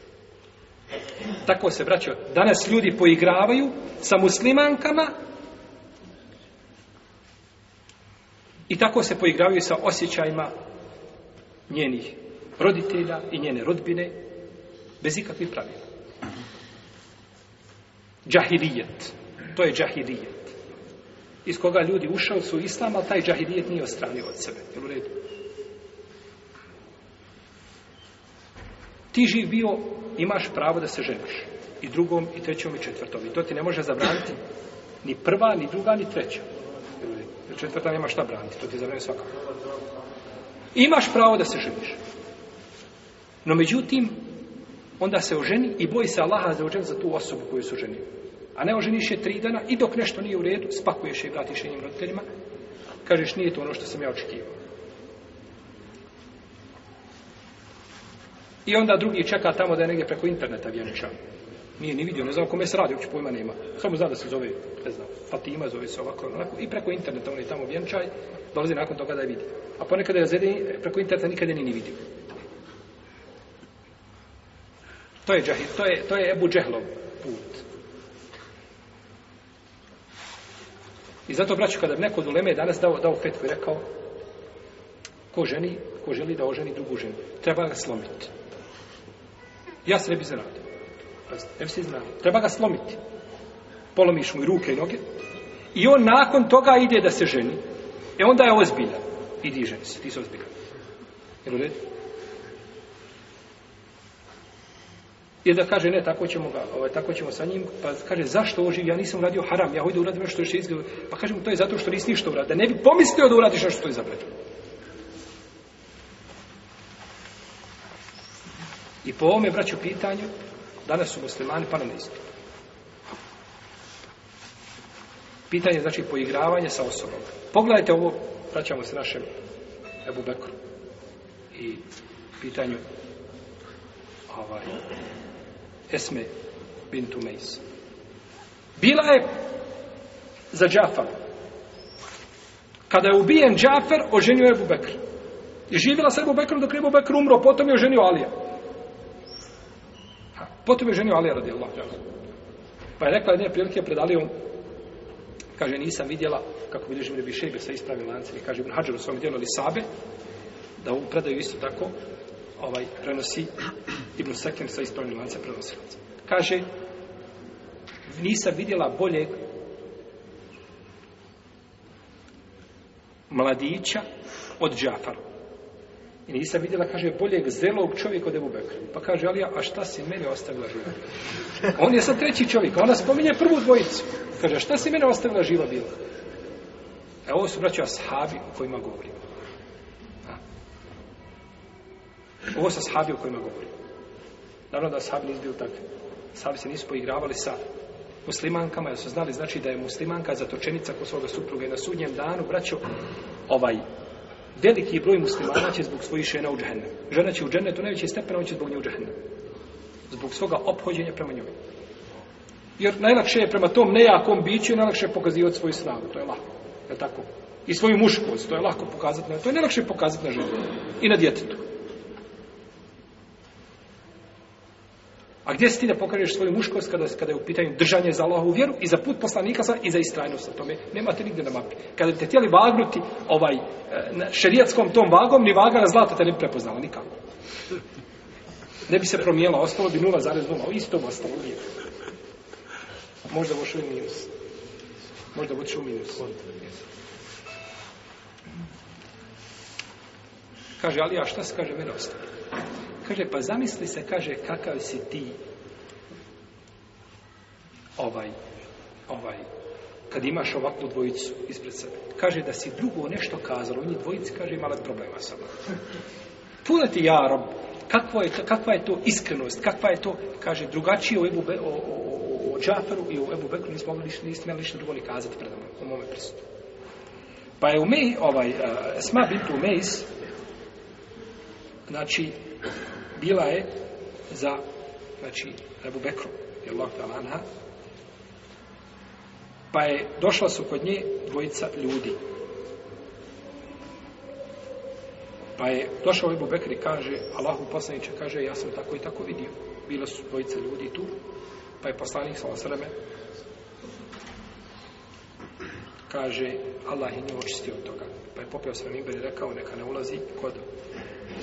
Tako se, braćo, danas ljudi poigravaju sa muslimankama i tako se poigravaju sa osjećajima njenih roditelja i njene rodbine bez ikakvih pravila. Džahilijet. To je džahilijet. Iz koga ljudi ušao su u islam, ali taj džahilijet nije ostranio od sebe. Jel u redu? Ti živ bio, imaš pravo da se ženiš. I drugom, i trećom, i četvrtom. I to ti ne može zabraniti ni prva, ni druga, ni treća. Jer četvrta nema šta braniti, to ti zabrani svakako. Imaš pravo da se ženiš. No međutim, onda se oženi i boji se Allaha za ožen za tu osobu koju su ženi. A ne oženiš je tri dana i dok nešto nije u redu, spakuješ je i vratiš je njim roditeljima, kažeš nije to ono što sam ja očekivao. I onda drugi čeka tamo da je negdje preko interneta vjenčan. Nije ni vidio, ne znam kome se radi, uopće pojma nema. Samo zna da se zove, ne znam, Fatima, zove se ovako, onako, i preko interneta on je tamo vjenčaj, dolazi nakon toga da je vidi. A ponekad je zedi, preko interneta nikada nije ni vidio. To je džahid, to je, to je Ebu Džehlov put. I zato, braću, kada bi neko od uleme danas dao, dao fetvu i rekao ko ženi, ko želi da oženi drugu ženu, treba ga slomiti. Ja se ne bi zaradio. Pazite, bi. Treba ga slomiti. Polomiš mu i ruke i noge. I on nakon toga ide da se ženi. E onda je ozbiljan. Idi ženi se, ti si ozbiljan. Jel u redu? I da kaže, ne, tako ćemo ga, ovaj, tako ćemo sa njim, pa kaže, zašto ovo živi, ja nisam uradio haram, ja hoću da uradim nešto što je izgleda, pa kaže mu, to je zato što nisi ništa uradio, da ne bi pomislio da uradiš nešto što je zabranjeno. I po ovome, braću, pitanju, danas su muslimani pa na isto. Pitanje, znači, poigravanje sa osobom. Pogledajte ovo, vraćamo se našem Ebu Bekru i pitanju ovaj, Esme bintu Meis. Bila je za Džafar. Kada je ubijen Džafer, oženio je Ebu Bekr. I živjela sa Ebu Bekrom dok je Ebu Bekr umro, potom je oženio Alija. Potom je ženio Alija radijallahu Pa je rekla jedne prilike pred Alijom, kaže, nisam vidjela, kako vidiš mi Rebišejbe sa ispravim lancem, kaže, Ibn Hadžar u svom dijelu Lisabe, da u predaju isto tako, ovaj prenosi Ibn Sekin sa ispravnim lancem prenosilaca. Kaže, nisam vidjela boljeg mladića od Džafara. I nisam vidjela, kaže, boljeg zelog čovjeka od Ebu Bekra. Pa kaže, ali a šta si mene ostavila živa? On je sad treći čovjek, a ona spominje prvu dvojicu. Kaže, šta si mene ostavila živa bila? E ovo su, braćo, ashabi o kojima govorimo. Ovo su ashabi o kojima govorim. Naravno da ashabi nisu bili takvi. Ashabi se nisu poigravali sa muslimankama, jer su znali znači da je muslimanka zatočenica kod svoga supruga i na sudnjem danu, braćo, ovaj veliki broj muslimana će zbog svojih žena u džahennem. Žena će u džennetu najveći stepen, on će zbog nje u džahennem. Zbog svoga ophođenja prema njoj. Jer najlakše je prema tom nejakom biću najlakše je pokazivati svoju snagu. To je lako. Je tako? I svoju muškost. To je lako pokazati. Na, to je najlakše pokazati na ženu. I na djetetu. A gdje si ti da pokažeš svoju muškost kada, kada je u pitanju držanje za Allahovu vjeru i za put poslanika sa, i za istrajnost na tome? Nemate nigdje na mapi. Kada bi te htjeli vagnuti ovaj, e, šerijatskom tom vagom, ni vaga na zlata te ne bi prepoznala nikako. Ne bi se promijela, ostalo bi 0,0, isto bi ostalo nije. Možda boš u minus. Možda boš u minus. Kaže, ali ja šta se kaže, mene ostaje? Kaže, pa zamisli se, kaže, kakav si ti ovaj, ovaj, kad imaš ovakvu dvojicu ispred sebe. Kaže, da si drugo nešto kazalo, oni dvojici, kaže, imala problema sa mnom. Puno ti ja, rob, kakva je, to, kakva je to iskrenost, kakva je to, kaže, drugačije u Ebu Be, o, o, o, o Džaferu i u Ebu Bekru nismo mogli, nismo mogli ništa drugo ni kazati pred mnom, u mome prstu. Pa je u ovaj, uh, Sma Bintu Mejs, znači, bila je za, znači, Ebu Bekru, je Allah anha, pa je, došla su kod nje dvojica ljudi. Pa je došao Ebu Bekr i kaže, Allahu poslaniče kaže, ja sam tako i tako vidio. Bila su dvojica ljudi tu, pa je poslanik sa osreme kaže, Allah je nju očistio od toga. Pa je popio sa mimber i rekao, neka ne ulazi kod,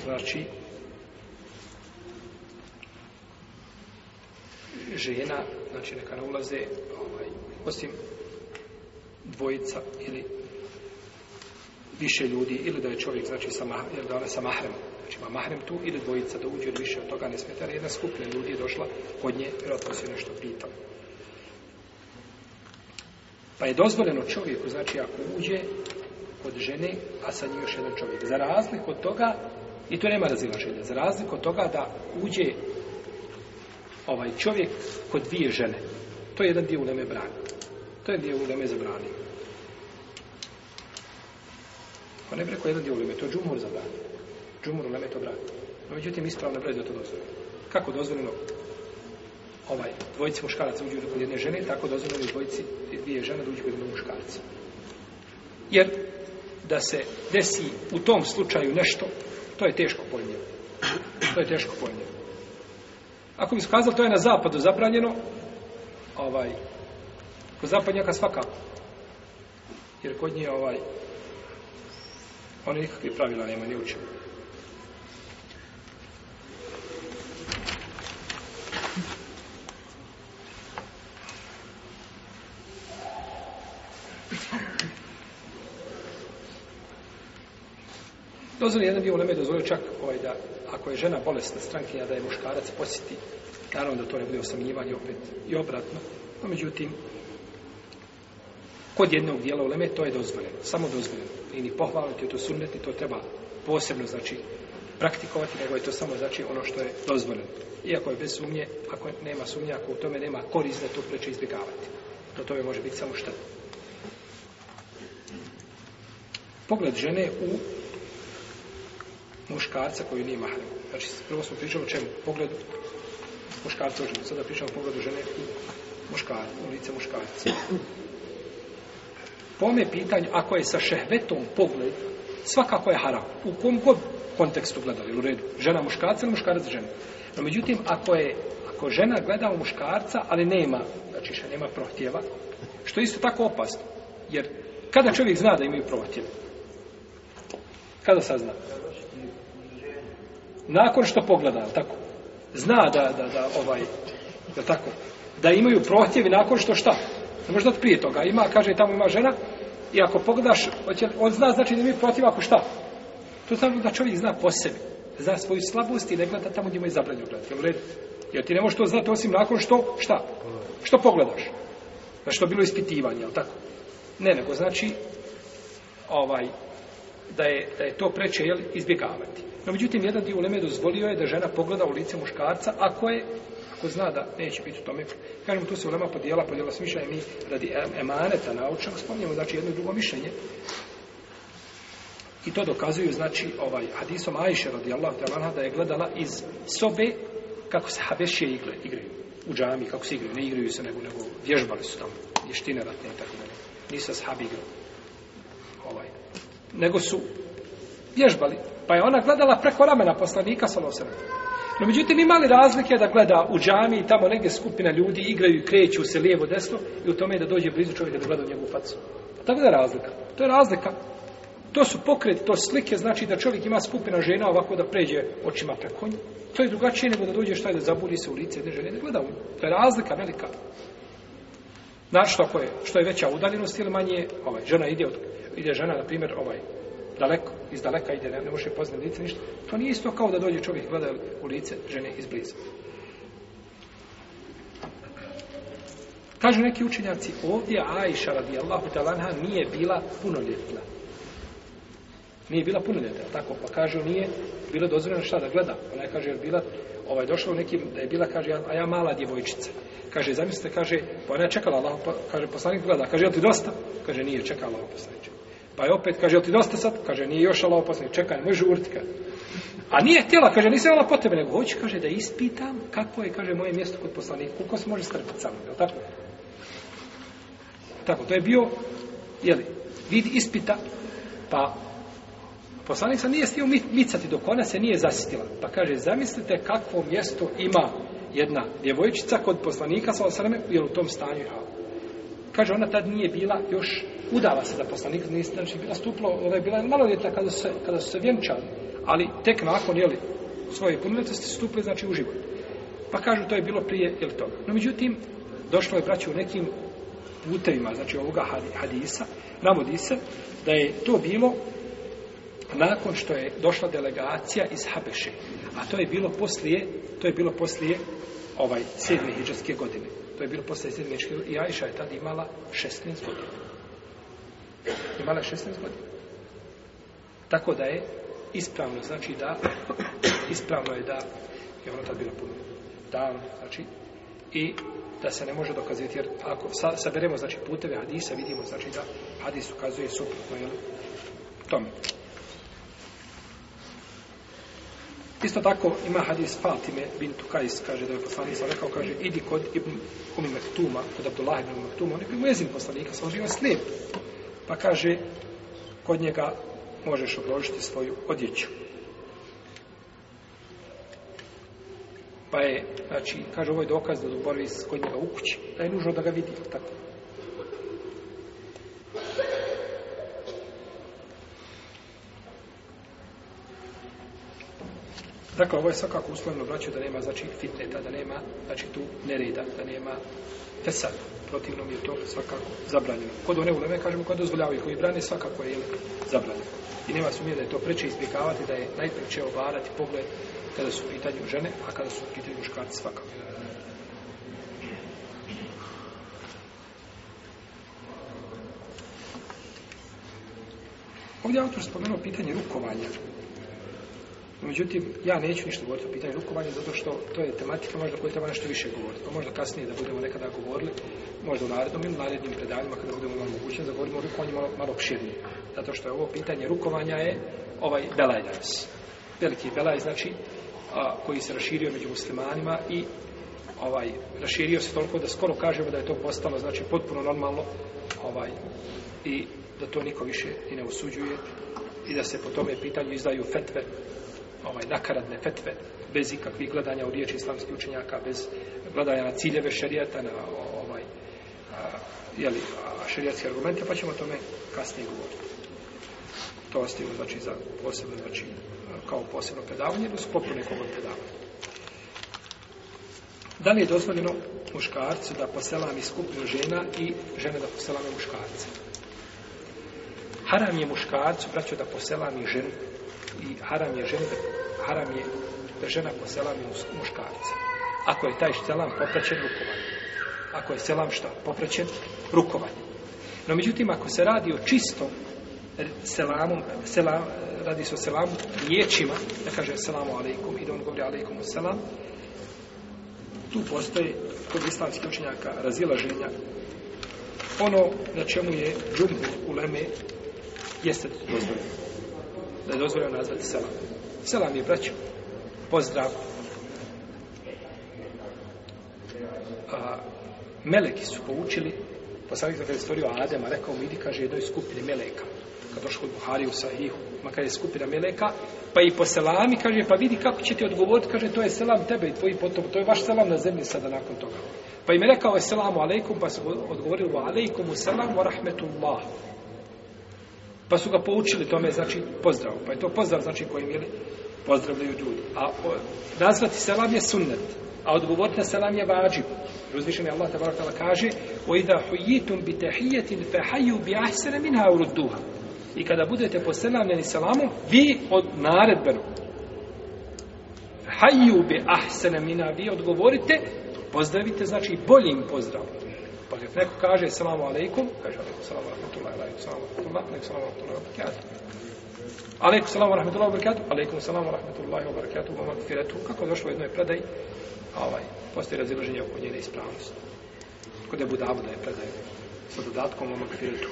znači, žena, znači neka ne ulaze, ovaj, osim dvojica ili više ljudi, ili da je čovjek, znači, sa, ili da ona sa mahrem, znači ima mahrem tu, ili dvojica da uđe, više od toga ne smeta, jedna skupina ljudi je došla kod nje, vjerojatno se nešto pitao. Pa je dozvoljeno čovjeku, znači ako uđe kod žene, a sa njim još jedan čovjek. Za razliku od toga, i to nema razilaženja, za razliku od toga da uđe ovaj čovjek kod dvije žene. To je jedan dio uleme brani. To je dio uleme zabrani. Pa ne bi rekao jedan dio uleme, to je džumur zabrani. Džumur uleme to brani. No, međutim, ispravno brez da to dozvoljeno. Kako dozvoljeno ovaj, dvojici muškaraca uđu kod jedne žene, tako dozvoljeno dvojici dvije žene da uđu kod jedne muškarca. Jer da se desi u tom slučaju nešto, to je teško pojmljivo. To je teško pojmljivo. Ako bi skazali, to je na zapadu zabranjeno, ovaj, kod zapadnjaka svakako. Jer kod nje, ovaj, oni nikakve pravila nema ni učimo. Dozvoli jedan dio uleme dozvolio čak ovaj da ako je žena bolesna strankinja da je muškarac posjeti naravno da to ne bude osamljivanje opet i obratno. No međutim kod jednog dijela uleme to je dozvoljeno samo dozvoljeno. I ni pohvaliti to sunneti to treba posebno znači praktikovati nego je to samo znači ono što je dozvoljeno. Iako je bez sumnje ako nema sumnje ako u tome nema korist da to preče izbjegavati. To tome može biti samo štetno pogled žene u muškarca koji nije mahrem. Znači, prvo smo pričali o čemu? Pogledu muškarca u ženu. Sada pričamo o pogledu žene u muškarca, u lice muškarca. Po ome pitanju, ako je sa šehvetom pogled, svakako je haram. U kom god kontekstu gledali, u redu. Žena muškarca ili muškarac žena. No, međutim, ako je ako žena gleda u muškarca, ali nema, znači še nema prohtjeva, što je isto tako opasno. Jer kada čovjek zna da imaju prohtjeve? Kada sazna? Nakon što pogleda, tako, zna da, da, da, ovaj, da tako, da imaju prohtjevi nakon što šta? Ne može da prije toga. Ima, kaže, tamo ima žena i ako pogledaš, on zna, znači da imaju protiv ako šta? To znači da čovjek zna po sebi. Zna svoju slabost i ne gleda tamo gdje mu je zabranjeno gledati. Jel red? Jer ti ne možeš to znati osim nakon što, šta? Što pogledaš? Znači to bilo ispitivanje, jel tako? Ne, nego znači ovaj, da je, da je to preče jel, izbjegavati. No, međutim, jedan dio uleme dozvolio je da žena pogleda u lice muškarca, ako je, ako zna da neće biti u tome. Kažemo, tu se ulema podijela, podijela s mišljenje, mi radi emaneta naučnog spomnjamo, znači jedno i drugo mišljenje. I to dokazuju, znači, ovaj hadisom Ajše radijallahu ta'ala da je gledala iz sobe kako se habešije igle, igraju u džami, kako se igraju, ne igraju se, nego, nego vježbali su tamo, vještine ratne i tako dalje. Nisu sahabi igrali. Nego su vježbali. Pa je ona gledala preko ramena poslanika salosana. No međutim imali razlike da gleda u džami i tamo negdje skupina ljudi igraju i kreću se lijevo desno i u tome da dođe blizu čovjeka da gleda u njegovu facu. Tako da je razlika. To je razlika. To su pokret, to slike, znači da čovjek ima skupina žena ovako da pređe očima preko nje. To je drugačije nego da dođe šta je da zabudi se u lice jedne žene da gleda u nju. To je razlika velika. Znači što je, što je veća udaljenost ili manje, ovaj, žena ide, od, ide žena, na primjer, ovaj, daleko, iz daleka ide, ne, ne može poznati lice, ništa. To nije isto kao da dođe čovjek gleda u lice žene izbliza. Kažu neki učenjaci, ovdje Aisha radijallahu talanha nije bila punoljetna. Nije bila punoljetna, tako, pa kažu nije bilo dozvoljeno šta da gleda. Ona je, kaže, je bila, ovaj, došla u nekim, da je bila, kaže, a ja mala djevojčica. Kaže, zamislite, kaže, pa ona je čekala Allah, pa, kaže, poslanik gleda, kaže, je ti dosta? Kaže, nije čekala Allah poslaniče. Pa je opet, kaže, jel ti dosta sad? Kaže, nije još Allah poslanik, čekaj, može urti. A nije htjela, kaže, nisam imala potrebe, nego hoće, kaže, da ispitam kako je, kaže, moje mjesto kod poslanika, koliko se može strpiti sa mnom, je tako? Tako, to je bio, jeli, vid ispita, pa poslanik sam nije stio micati dok ona se nije zasitila. Pa kaže, zamislite kakvo mjesto ima jedna djevojčica kod poslanika sa osrame, jer u tom stanju je Kaže, ona tad nije bila još udala se za poslanika, nije znači, bila stuplo, ona je bila maloljetna kada su se, kada su se vjenčali, ali tek nakon, jeli, svoje punoljetnosti stupili, znači, u život. Pa kažu, to je bilo prije, jel toga. No, međutim, došlo je, braći, u nekim putevima, znači, ovoga hadisa, navodi se da je to bilo nakon što je došla delegacija iz Habeše. A to je bilo poslije, to je bilo poslije ovaj sedme hijđarske godine. To je bilo posle sedme. I Ajša je tada imala 16 godina. Imala je 16 godina. Tako da je ispravno, znači da ispravno je da je ona tad bila puno davno, znači i da se ne može dokazati, jer ako sa, saberemo, znači, puteve hadisa, vidimo, znači, da hadis ukazuje suprotno, jel, tome. Isto tako ima hadis Fatime bintu Kajs, kaže da je poslanik sam rekao, kaže, idi kod Ibn Umi Mektuma, kod Abdullah ibn Mektuma, on je bio mujezin poslanika, sam živio slijep. Pa kaže, kod njega možeš obložiti svoju odjeću. Pa je, znači, kaže, ovo je dokaz da boravi kod njega u kući, da je nužno da ga vidi, tako. Dakle, ovo je svakako uslovno braću da nema, znači, fitneta, da nema, znači, tu nereda, da nema fesad. Protivno mi je to svakako zabranjeno. Kod one uleme, kažemo, kod dozvoljavaju koji brane, svakako je zabranjeno. I nema sumnje da je to preče izbjegavati, da je najpreče obarati pogled kada su u pitanju žene, a kada su u pitanju muškarci svakako. Ovdje autor spomenuo pitanje rukovanja. Međutim, ja neću ništa govoriti o pitanju rukovanja, zato što to je tematika možda koju treba nešto više govoriti. Pa možda kasnije da budemo nekada govorili, možda u narednom ili narednim predanjima kada budemo imali mogućnost da govorimo o rukovanju malo, malo opširnije. Zato što je ovo pitanje rukovanja je ovaj belaj danas. Veliki belaj znači a, koji se raširio među muslimanima i ovaj raširio se toliko da skoro kažemo da je to postalo znači potpuno normalno ovaj i da to niko više i ne osuđuje i da se po tome pitanju izdaju fetve ovaj nakaradne fetve bez ikakvih gledanja u riječi islamskih učenjaka bez gledanja na ciljeve šerijata na ovaj a, jeli, a šerijatske argumente pa ćemo o tome kasnije govoriti to ostavimo znači za posebno znači kao posebno predavanje ili u sklopu nekog od predavanja. Da li je dozvoljeno muškarcu da poselami skupinu žena i žene da poselame muškarce? Haram je muškarcu, braćo, da poselami ženu i haram je žena, haram je da žena poselami muškarca. Ako je taj selam popraćen rukovanjem. Ako je selam šta? Popraćen rukovanjem. No, međutim, ako se radi o čistom selamom, selam, radi se o selamu riječima, da kaže selamu alaikum i da on govori alaikum selam, tu postoje kod islamskih učenjaka razilaženja. Ono na čemu je džumbu u leme jeste dozvoljeno. Da je dozvoljeno nazvati selam. Selam je braćo. Pozdrav. A, meleki su poučili poslanik kada je stvorio Adema, rekao mu idi, kaže, jednoj skupini meleka kad došlo kod Buhari u Sahihu, makar je skupina Meleka, pa i po selami, kaže, pa vidi kako će ti odgovoriti, kaže, to je selam tebe i tvoji potom, to je vaš selam na zemlji sada nakon toga. Pa im je rekao je selamu alaikum, pa su odgovorili alaikum, selamu, selam wa rahmetullah. Pa su ga poučili tome, znači, pozdrav. Pa je to pozdrav, znači, kojim je pozdravljaju ljudi. A o, nazvati selam je sunnet, a odgovoriti na selam je vađib. Uzvišen je Allah tabarak tala kaže وَإِذَا حُيِّتُمْ بِتَحِيَّةٍ فَحَيُّ بِأَحْسَنَ مِنْهَا uruduha I kada budete poselamljeni salamom, vi od naredbenog. Hayyu bi ahsana mina vi odgovorite, pozdravite znači boljim pozdravom. Pa kad neko kaže selamu alejkum, kaže alejkum selam rahmetullahi alejkum selam rahmetullahi alejkum selam rahmetullahi wa barakatuh. Alejkum selamu rahmetullahi wa barakatuh. Alejkum selamu rahmetullahi wa barakatuh. Wa. Kako došlo u jednoj predaji, ovaj postoji razilaženje oko njene ispravnosti. Kod je Budavuda je predaj sa dodatkom wa magfiratu.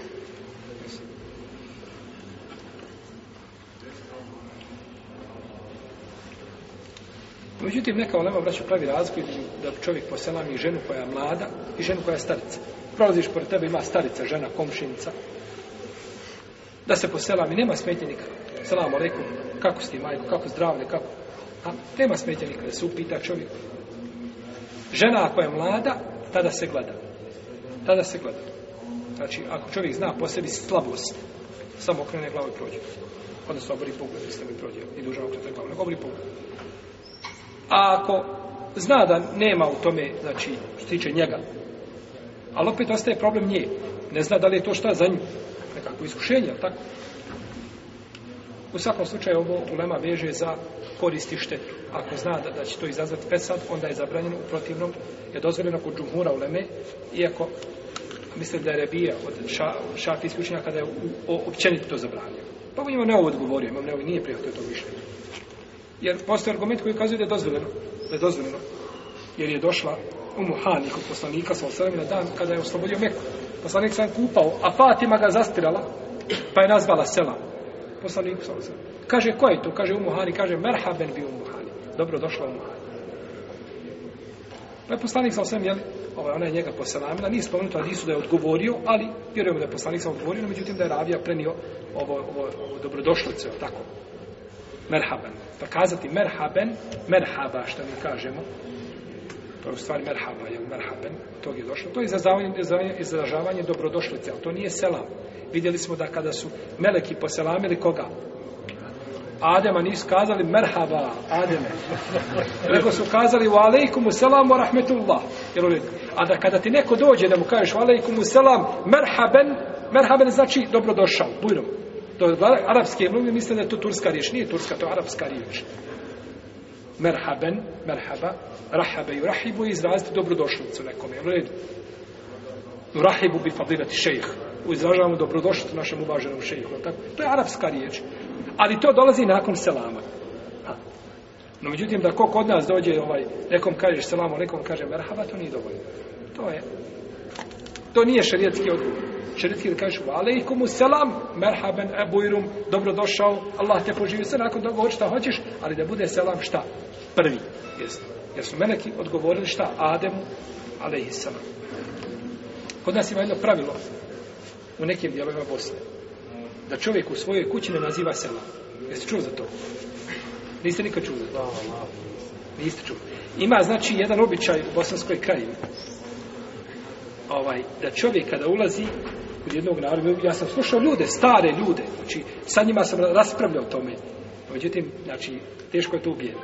Međutim, neka olema braća pravi razliku da čovjek poselami ženu koja je mlada i ženu koja je starica. Prolaziš pored tebe, ima starica, žena, komšinica. Da se poselami, nema smetnje nikada. Salam alaikum, kako si majko, kako zdravlje, kako? A, nema smetnje nikada, da se upita čovjek. Žena ako je mlada, tada se gleda. Tada se gleda. Znači, ako čovjek zna po sebi slabost, samo okrene glavu i prođe. Odnosno, obori pogled, mislim mi prođe. I duža okrene glavu, nego obori pogled. A ako zna da nema u tome, znači, što tiče njega, ali opet ostaje problem nje. Ne zna da li je to šta za nju. Nekako iskušenje, tako? U svakom slučaju ovo ulema veže za koristi štetu. Ako zna da, da će to izazvati pesad, onda je zabranjeno u protivnom, je dozvoljeno kod džumhura uleme, iako mislim da je rebija od ša, šafijskih učenja kada je u, o, općenito to zabranio. Pa imam ne ovo odgovorio, imam ne ovo nije prihvatio to mišljenje. Jer postoji argument koji ukazuje da je dozvoljeno. Da je dozvoljeno. Jer je došla u Muhani kod poslanika sa osrem na dan kada je oslobodio Meku. Poslanik sam kupao, a Fatima ga zastirala, pa je nazvala sela. Poslanik sa osrem. Kaže, ko je to? Kaže u Muhani, kaže, merhaben bi u Muhani. Dobro došla u Muhani. Pa je poslanik sa osrem, jel, ovaj, ona je njega poselamila, nije spomenuto Adisu da je odgovorio, ali vjerujemo da je poslanik sam odgovorio, no međutim da je Ravija prenio ovo, ovo, ovo dobrodošlice, tako. Merhaben. Pa kazati merhaben, merhaba, što mi kažemo, to je u stvari merhaba, jel merhaben, tog je došlo. To je izražavanje, izražavanje dobrodošlice, ali to nije selam. Vidjeli smo da kada su meleki poselamili koga? Adema nisu kazali merhaba, Ademe. Nego su kazali wa alaikumu selam wa rahmetullah. Jel u A da kada ti neko dođe da mu kažeš wa alaikumu selam, merhaben, merhaben znači dobrodošao, bujrom. To je arapske, mnogi misle da je to turska riječ. Nije turska, to je arapska riječ. Merhaben, merhaba, rahabe i rahibu i izraziti dobrodošlicu nekome. Jel u redu? Rahibu bi fadilati šejh. Izražavamo dobrodošlicu našem uvaženom šejhu. Tako? To je arapska riječ. Ali to dolazi nakon selama. Ha. No, međutim, da ko kod nas dođe, ovaj, nekom kažeš selamu, nekom kaže merhaba, to nije dovoljno. To je. To nije šarijetski odgovor. Šarijetski da kažeš, alejkumu selam, merhaben, ebujrum, dobrodošao, Allah te poživi sve, nakon toga hoće šta hoćeš, ali da bude selam šta? Prvi. Jest. Jer su meleki odgovorili šta? Ademu, alejhissalam. Kod nas ima jedno pravilo u nekim dijelovima Bosne da čovjek u svojoj kući ne naziva selam. Jeste čuli za to? Niste nikad čuli za to? Niste čuli. Ima, znači, jedan običaj u bosanskoj krajini. Ovaj, da čovjek kada ulazi kod jednog naroda, ja sam slušao ljude, stare ljude, znači, sa njima sam raspravljao o tome. Međutim, znači, teško je to ubijeno.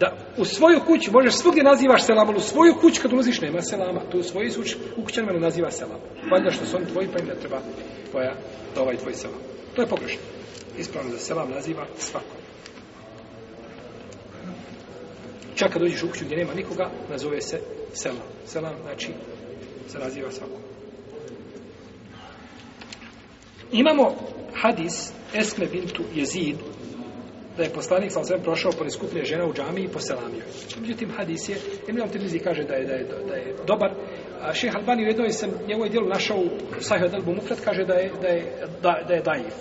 Da u svoju kuću, možeš svugdje nazivaš selam, ali u svoju kuću kad ulaziš nema selama. Tu u svoju kuću, u kućanima ne naziva selam. Valjda što su oni tvoji, pa im ne treba tvoja, ovaj tvoj selam. To je pogrešno. Ispravno da selam naziva svako. Čak kad dođeš u kuću gdje nema nikoga, nazove se selam. Selam znači se naziva svakom. Imamo hadis Esme bintu Jezid da je poslanik sam sve prošao pored skupine žena u džamiji i poselamio. Međutim, hadis je, Emil Tirmizi kaže da je, da je, da je dobar. A šeh Albani u jednoj sam njegovoj dijelu našao u Sahih od Albu Mufrat, kaže da je, da je, da, da je daif.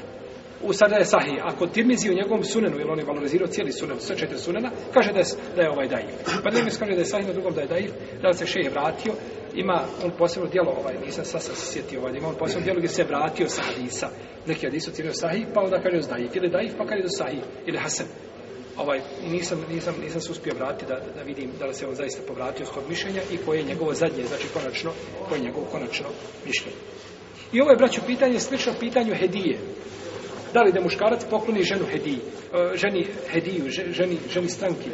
U sada je Sahih. Ako Tirmizi u njegovom sunenu, jer on je valorizirao cijeli sunen, sve četiri sunena, kaže da je, da je ovaj daif. Pa ne kaže da je Sahih, na drugom da je daif, da se šeha vratio, ima on posebno djelo, ovaj, nisam sad se sjetio, ovaj, ima on posebno djelo gdje se vratio sa hadisa. Neki hadis ocjenio sahih, pa onda kaže daif, ili daif, pa kaže do sahih, ili hasan. Ovaj, nisam, nisam, nisam se uspio vratiti da, da vidim da li se on zaista povratio s mišljenja i koje je njegovo zadnje, znači konačno, koje je njegovo konačno mišljenje. I ovo je, braću, pitanje, slično pitanju hedije. Da li da muškarac pokloni ženu hediji, e, ženi hediju, ženi, ženi stranki?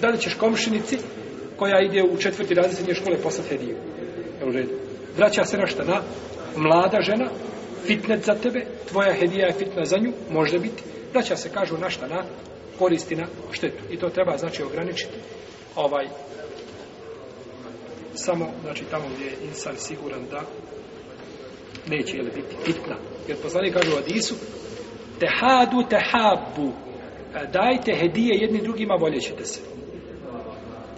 Da li ćeš komšinici koja ide u četvrti razred srednje škole poslat hediju. Evo redu. Vraća se na šta? Na mlada žena, fitnet za tebe, tvoja hedija je fitna za nju, može biti. Vraća se, kažu, na šta? Na koristi na štetu. I to treba, znači, ograničiti ovaj samo, znači, tamo gdje je insan siguran da neće jel, biti fitna. Jer poslanik kažu u Adisu, tehadu tehabu, e, dajte hedije jedni drugima, voljećete se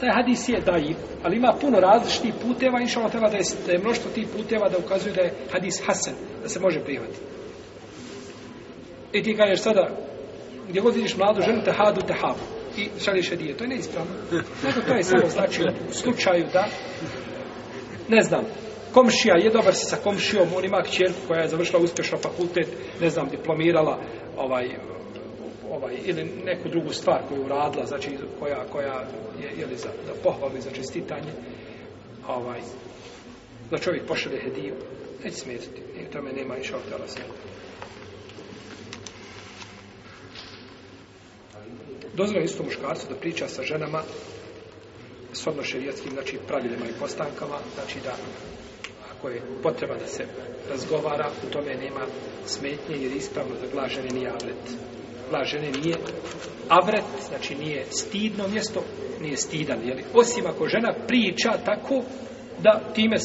taj hadis je dajiv, ali ima puno različitih puteva, inša treba da je, da je mnoštvo tih puteva da ukazuju da je hadis hasan, da se može prihvatiti. I ti kažeš sada, gdje god vidiš mladu ženu, te hadu, te i šališ hadije. To je neispravno. Nego to je samo znači u slučaju da, ne znam, komšija je dobar se sa komšijom, on ima kćerku koja je završila uspješno fakultet, ne znam, diplomirala, ovaj, ovaj, ili neku drugu stvar koju uradila, znači koja, koja je ili za, za pohvalu i za čestitanje, ovaj, da čovjek pošalje hediju, neće smetiti, i tome nema i šautala smeta. Dozvoljeno isto muškarcu da priča sa ženama s odno šerijatskim, znači pravilima i postankama, znači da ako je potreba da se razgovara, u tome nema smetnje jer ispravno da glažene nije avret. Glas žene nije avret, znači nije stidno mjesto, nije stidan, jeli? Osim ako žena priča tako da time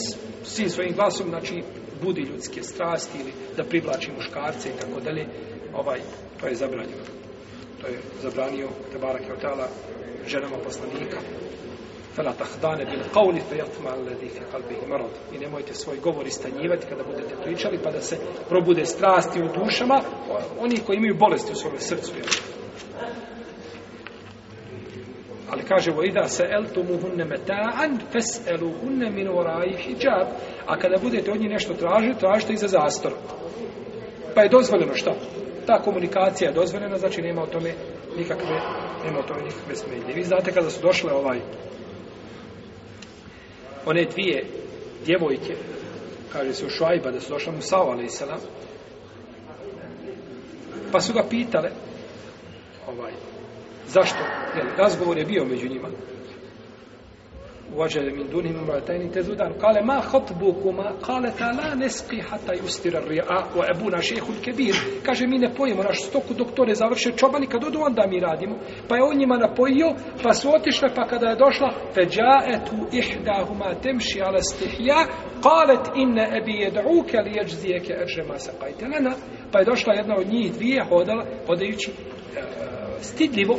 svim svojim glasom, znači, budi ljudske strasti ili da privlači muškarce i tako dalje, ovaj, to je zabranjeno. To je zabranio Tebara Kjotala ženama poslanika. Fela tahdane bil qavli fe jatma alladhi fi qalbihi marad. I nemojte svoj govor istanjivati kada budete pričali pa da se probude strasti u dušama oni koji imaju bolesti u svom srcu. Jel? Ali kaže vo ida se eltumuhunne meta'an fes'eluhunne min wara'i hijab. A kada budete od njih nešto tražiti, tražite iza zastora. Pa je dozvoljeno šta? Ta komunikacija je dozvoljena, znači nema o tome nikakve, nema o tome nikakve smetnje. Vi znate kada su došle ovaj one dvije djevojke, kaže se u Šuajba, da su došle mu Sao, ali pa su ga pitale, ovaj, zašto, jel, razgovor je bio među njima, وجد من دونهم امرأتين تذودان قال ما خطبكما قالتا لا نسقي حتى يستر الرعاء وابونا شيخ كبير kaže mi ne pojemo naš stoku doktore završe čobani kad odu onda mi radimo pa je on njima napojio pa su otišle pa kada je došla fejaetu ihdahuma temshi ala istihya qalet inna abi yad'uka li yajziyaka ajra ma saqaita lana pa je došla jedna od njih dvije hodala hodajući stidljivo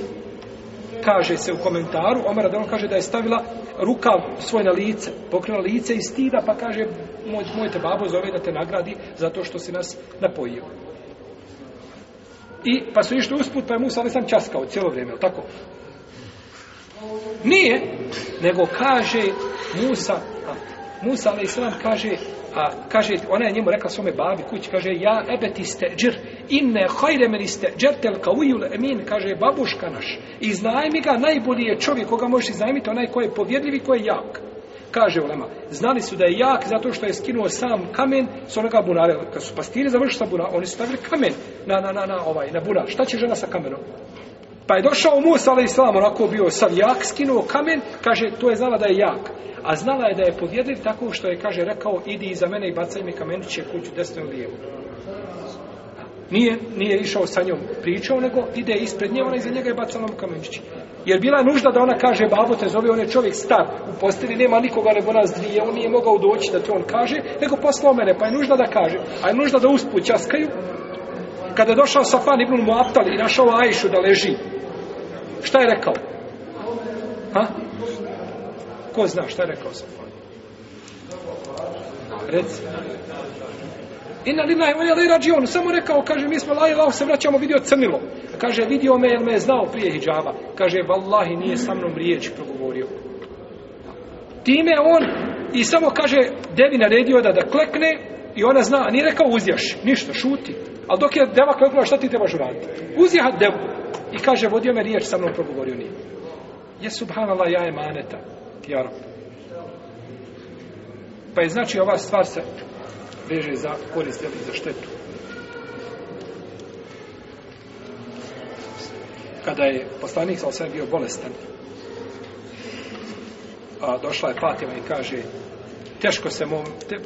kaže se u komentaru, Omer Adon kaže da je stavila rukav svoj na lice, pokrila lice i stida, pa kaže, moj, moj te babo zove da te nagradi zato što si nas napojio. I pa su išli usput, pa je Musa ali sam časkao cijelo vrijeme, ali tako? Nije, nego kaže Musa, a, Musa ali sam kaže, a kaže, ona je njemu rekla svome babi kući, kaže, ja ebeti ste džir, inne hajre meni ste džertel kaujul emin, kaže, babuška naš, iznajmi ga, najbolji je čovjek koga možeš iznajmiti, onaj ko je povjedljiv i ko je jak. Kaže Ulema, znali su da je jak zato što je skinuo sam kamen s onoga bunara. Kad su pastiri završili sa bunara, oni su stavili kamen na, na, na, na, ovaj, na bunar. Šta će žena sa kamenom? Pa je došao Musa, ali islam, onako bio sav jak, skinuo kamen, kaže, to je znala da je jak. A znala je da je povjedljiv tako što je, kaže, rekao, idi iza mene i bacaj mi kameniće kuću desno ili lijevo. Nije, nije išao sa njom pričao, nego ide ispred nje, ona iza njega je bacala mu kameniće. Jer bila je nužda da ona kaže, babo te zove, on je čovjek star, u posteli nema nikoga nego nas dvije, on nije mogao doći da to on kaže, nego poslao mene, pa je nužda da kaže. A je nužda da usput časkaju. Kada je došao Safan ibn Mu'attal i našao Ajšu da leži, šta je rekao? Ha? Ko zna šta je rekao Safan? Reci. Ina lillahi wa inna rađion. Samo rekao, kaže, mi smo laji, lao se vraćamo, vidio crnilo. Kaže, vidio me, jer me je znao prije hijjaba. Kaže, vallahi, nije sa mnom riječ progovorio. Time on, i samo kaže, devi naredio da da klekne, i ona zna, nije rekao uzjaš, ništa, šuti. Ali dok je deva kleknula, šta ti trebaš uraditi? Uzjahat devu. I kaže, vodio me riječ, sa mnom progovorio nije. Je subhanallah, ja je maneta. Ja rob. Pa je znači ova stvar se veže za korist ili za štetu. Kada je poslanik sa bio bolestan, a došla je Fatima i kaže teško se mom, te,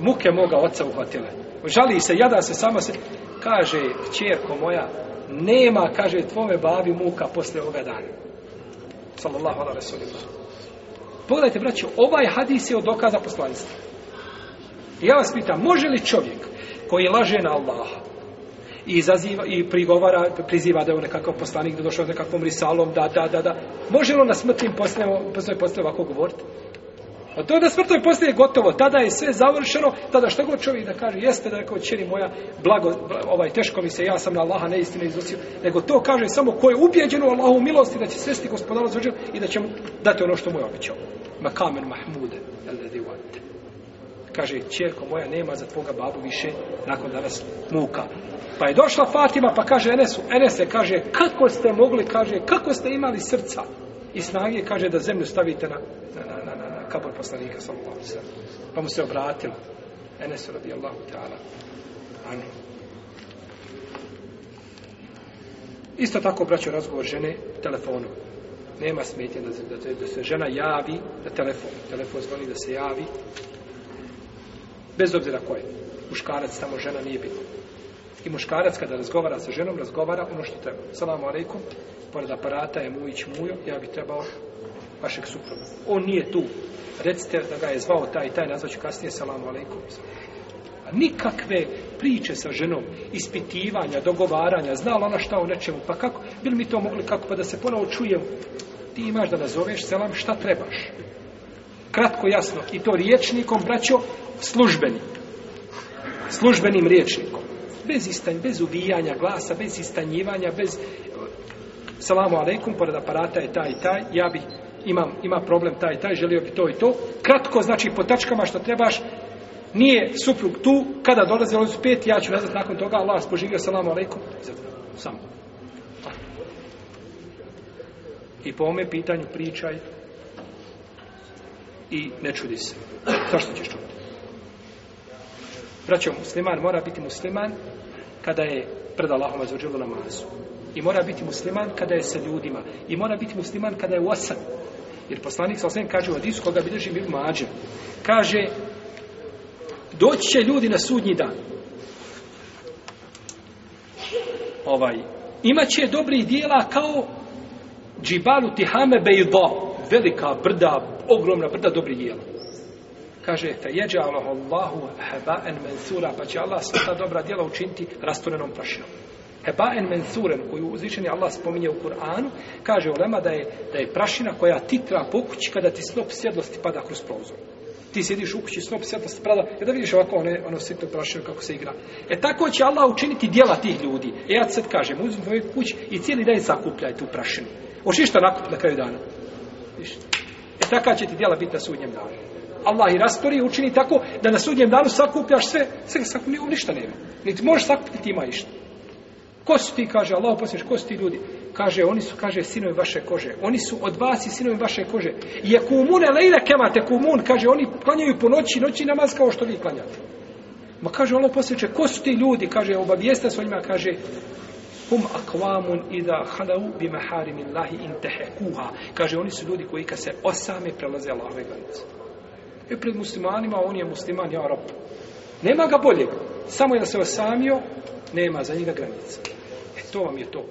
muke moga oca uhvatile. Žali se, jada se, sama se. Kaže, čerko moja, nema, kaže, tvome babi muka posle ovoga dana. Sallallahu ala rasulillah. Pogledajte, braćo, ovaj hadis je od dokaza poslanstva. Ja vas pitam, može li čovjek koji laže na Allaha i izaziva i prigovara, priziva da je on nekakav poslanik, da došao nekakvom risalom, da, da, da, da, može li on na smrtnim posljedama, posle, posle ovako govoriti? A to da smrtoj je gotovo, tada je sve završeno, tada što god čovjek da kaže, jeste da rekao, čeri moja, blago, ovaj, teško mi se, ja sam na Allaha neistine iznosio, nego to kaže samo ko je ubijeđen u Allahu milosti da će svesti gospodara zvrđen i da će mu dati ono što mu je običao. Makamen Mahmude, alladhi wa'te. Kaže, čerko moja, nema za tvoga babu više nakon danas muka. Pa je došla Fatima, pa kaže Enesu, Enese, kaže, kako ste mogli, kaže, kako ste imali srca i snage, kaže, da zemlju stavite na, na, na, na kabor poslanika, sallallahu alaihi sallam. Pa mu se obratila. Enes radijallahu ta'ala. Ani. Isto tako, braćo, razgovor žene telefonom. Nema smetnje da, da, da se žena javi na telefon. Telefon zvoni da se javi. Bez obzira ko je. Muškarac tamo žena nije bitno. I muškarac kada razgovara sa ženom, razgovara ono što treba. Salamu alaikum, pored aparata je Mujić Mujo, ja bih trebao vašeg supruga. On nije tu. Recite da ga je zvao taj i taj, nazvaću kasnije, salamu alaikum. A nikakve priče sa ženom, ispitivanja, dogovaranja, znala ona šta o nečemu, pa kako, bili mi to mogli kako, pa da se ponovo čujem, ti imaš da nazoveš selam šta trebaš. Kratko, jasno, i to riječnikom, braćo, službenim. Službenim riječnikom. Bez istanj, bez uvijanja glasa, bez istanjivanja, bez salamu alaikum, pored aparata je taj i taj, ja bih, imam, ima problem taj taj, želio bi to i to. Kratko, znači, po tačkama što trebaš, nije suprug tu, kada dolaze oni su pet, ja ću nazad nakon toga, Allah spoživio, salamu alaikum, samo. I po ome pitanju pričaj i ne čudi se. Zašto ćeš čuti? Braćo, musliman mora biti musliman kada je pred Allahom azuđelu namazu. I mora biti musliman kada je sa ljudima. I mora biti musliman kada je u osam. Jer poslanik sa osam kaže u Adisu koga bilježi Ibn mađe. Kaže, doći će ljudi na sudnji dan. Ovaj, imaće dobrih dijela kao džibalu tihame bejdo. Velika brda, ogromna brda dobrih dijela kaže fe jeđa Allahu heba'en mensura pa će Allah sva ta dobra djela učiniti rasturenom prašinom heba'en mensuren koju uzvišeni Allah spominje u Kur'anu kaže Olema da je, da je prašina koja titra po kući kada ti snop sjedlosti pada kroz prozor ti sjediš u kući snop sjedlosti pada ja da vidiš ovako one, ono sitno prašinu kako se igra e tako će Allah učiniti djela tih ljudi e ja sad kažem uzmi tvoju kuć i cijeli dan sakupljaj tu prašinu Očišta šta nakup na kraju dana? E taka će ti djela biti na sudnjem danu. Allah i rastori učini tako da na sudnjem danu sakupljaš sve, sve sakupljaš, ništa nema. Niti možeš sakupiti ima išta. Ko su ti, kaže Allah, posljedeš, ko su ti ljudi? Kaže, oni su, kaže, sinovi vaše kože. Oni su od vas i sinovi vaše kože. I ako umune lejle kemate kumun, kaže, oni klanjaju po noći, noći namaz kao što vi klanjate. Ma kaže, Allah posljedče, ko su ti ljudi? Kaže, obavijesta s njima, kaže, hum akvamun ida halau bi maharimillahi intehekuha. Kaže, oni su ljudi koji kad se osame prelaze Allahove granice. I pred muslimanima, on je musliman, ja rob. Nema ga boljeg. Samo je da se osamio, nema za njega granica. E to vam je to.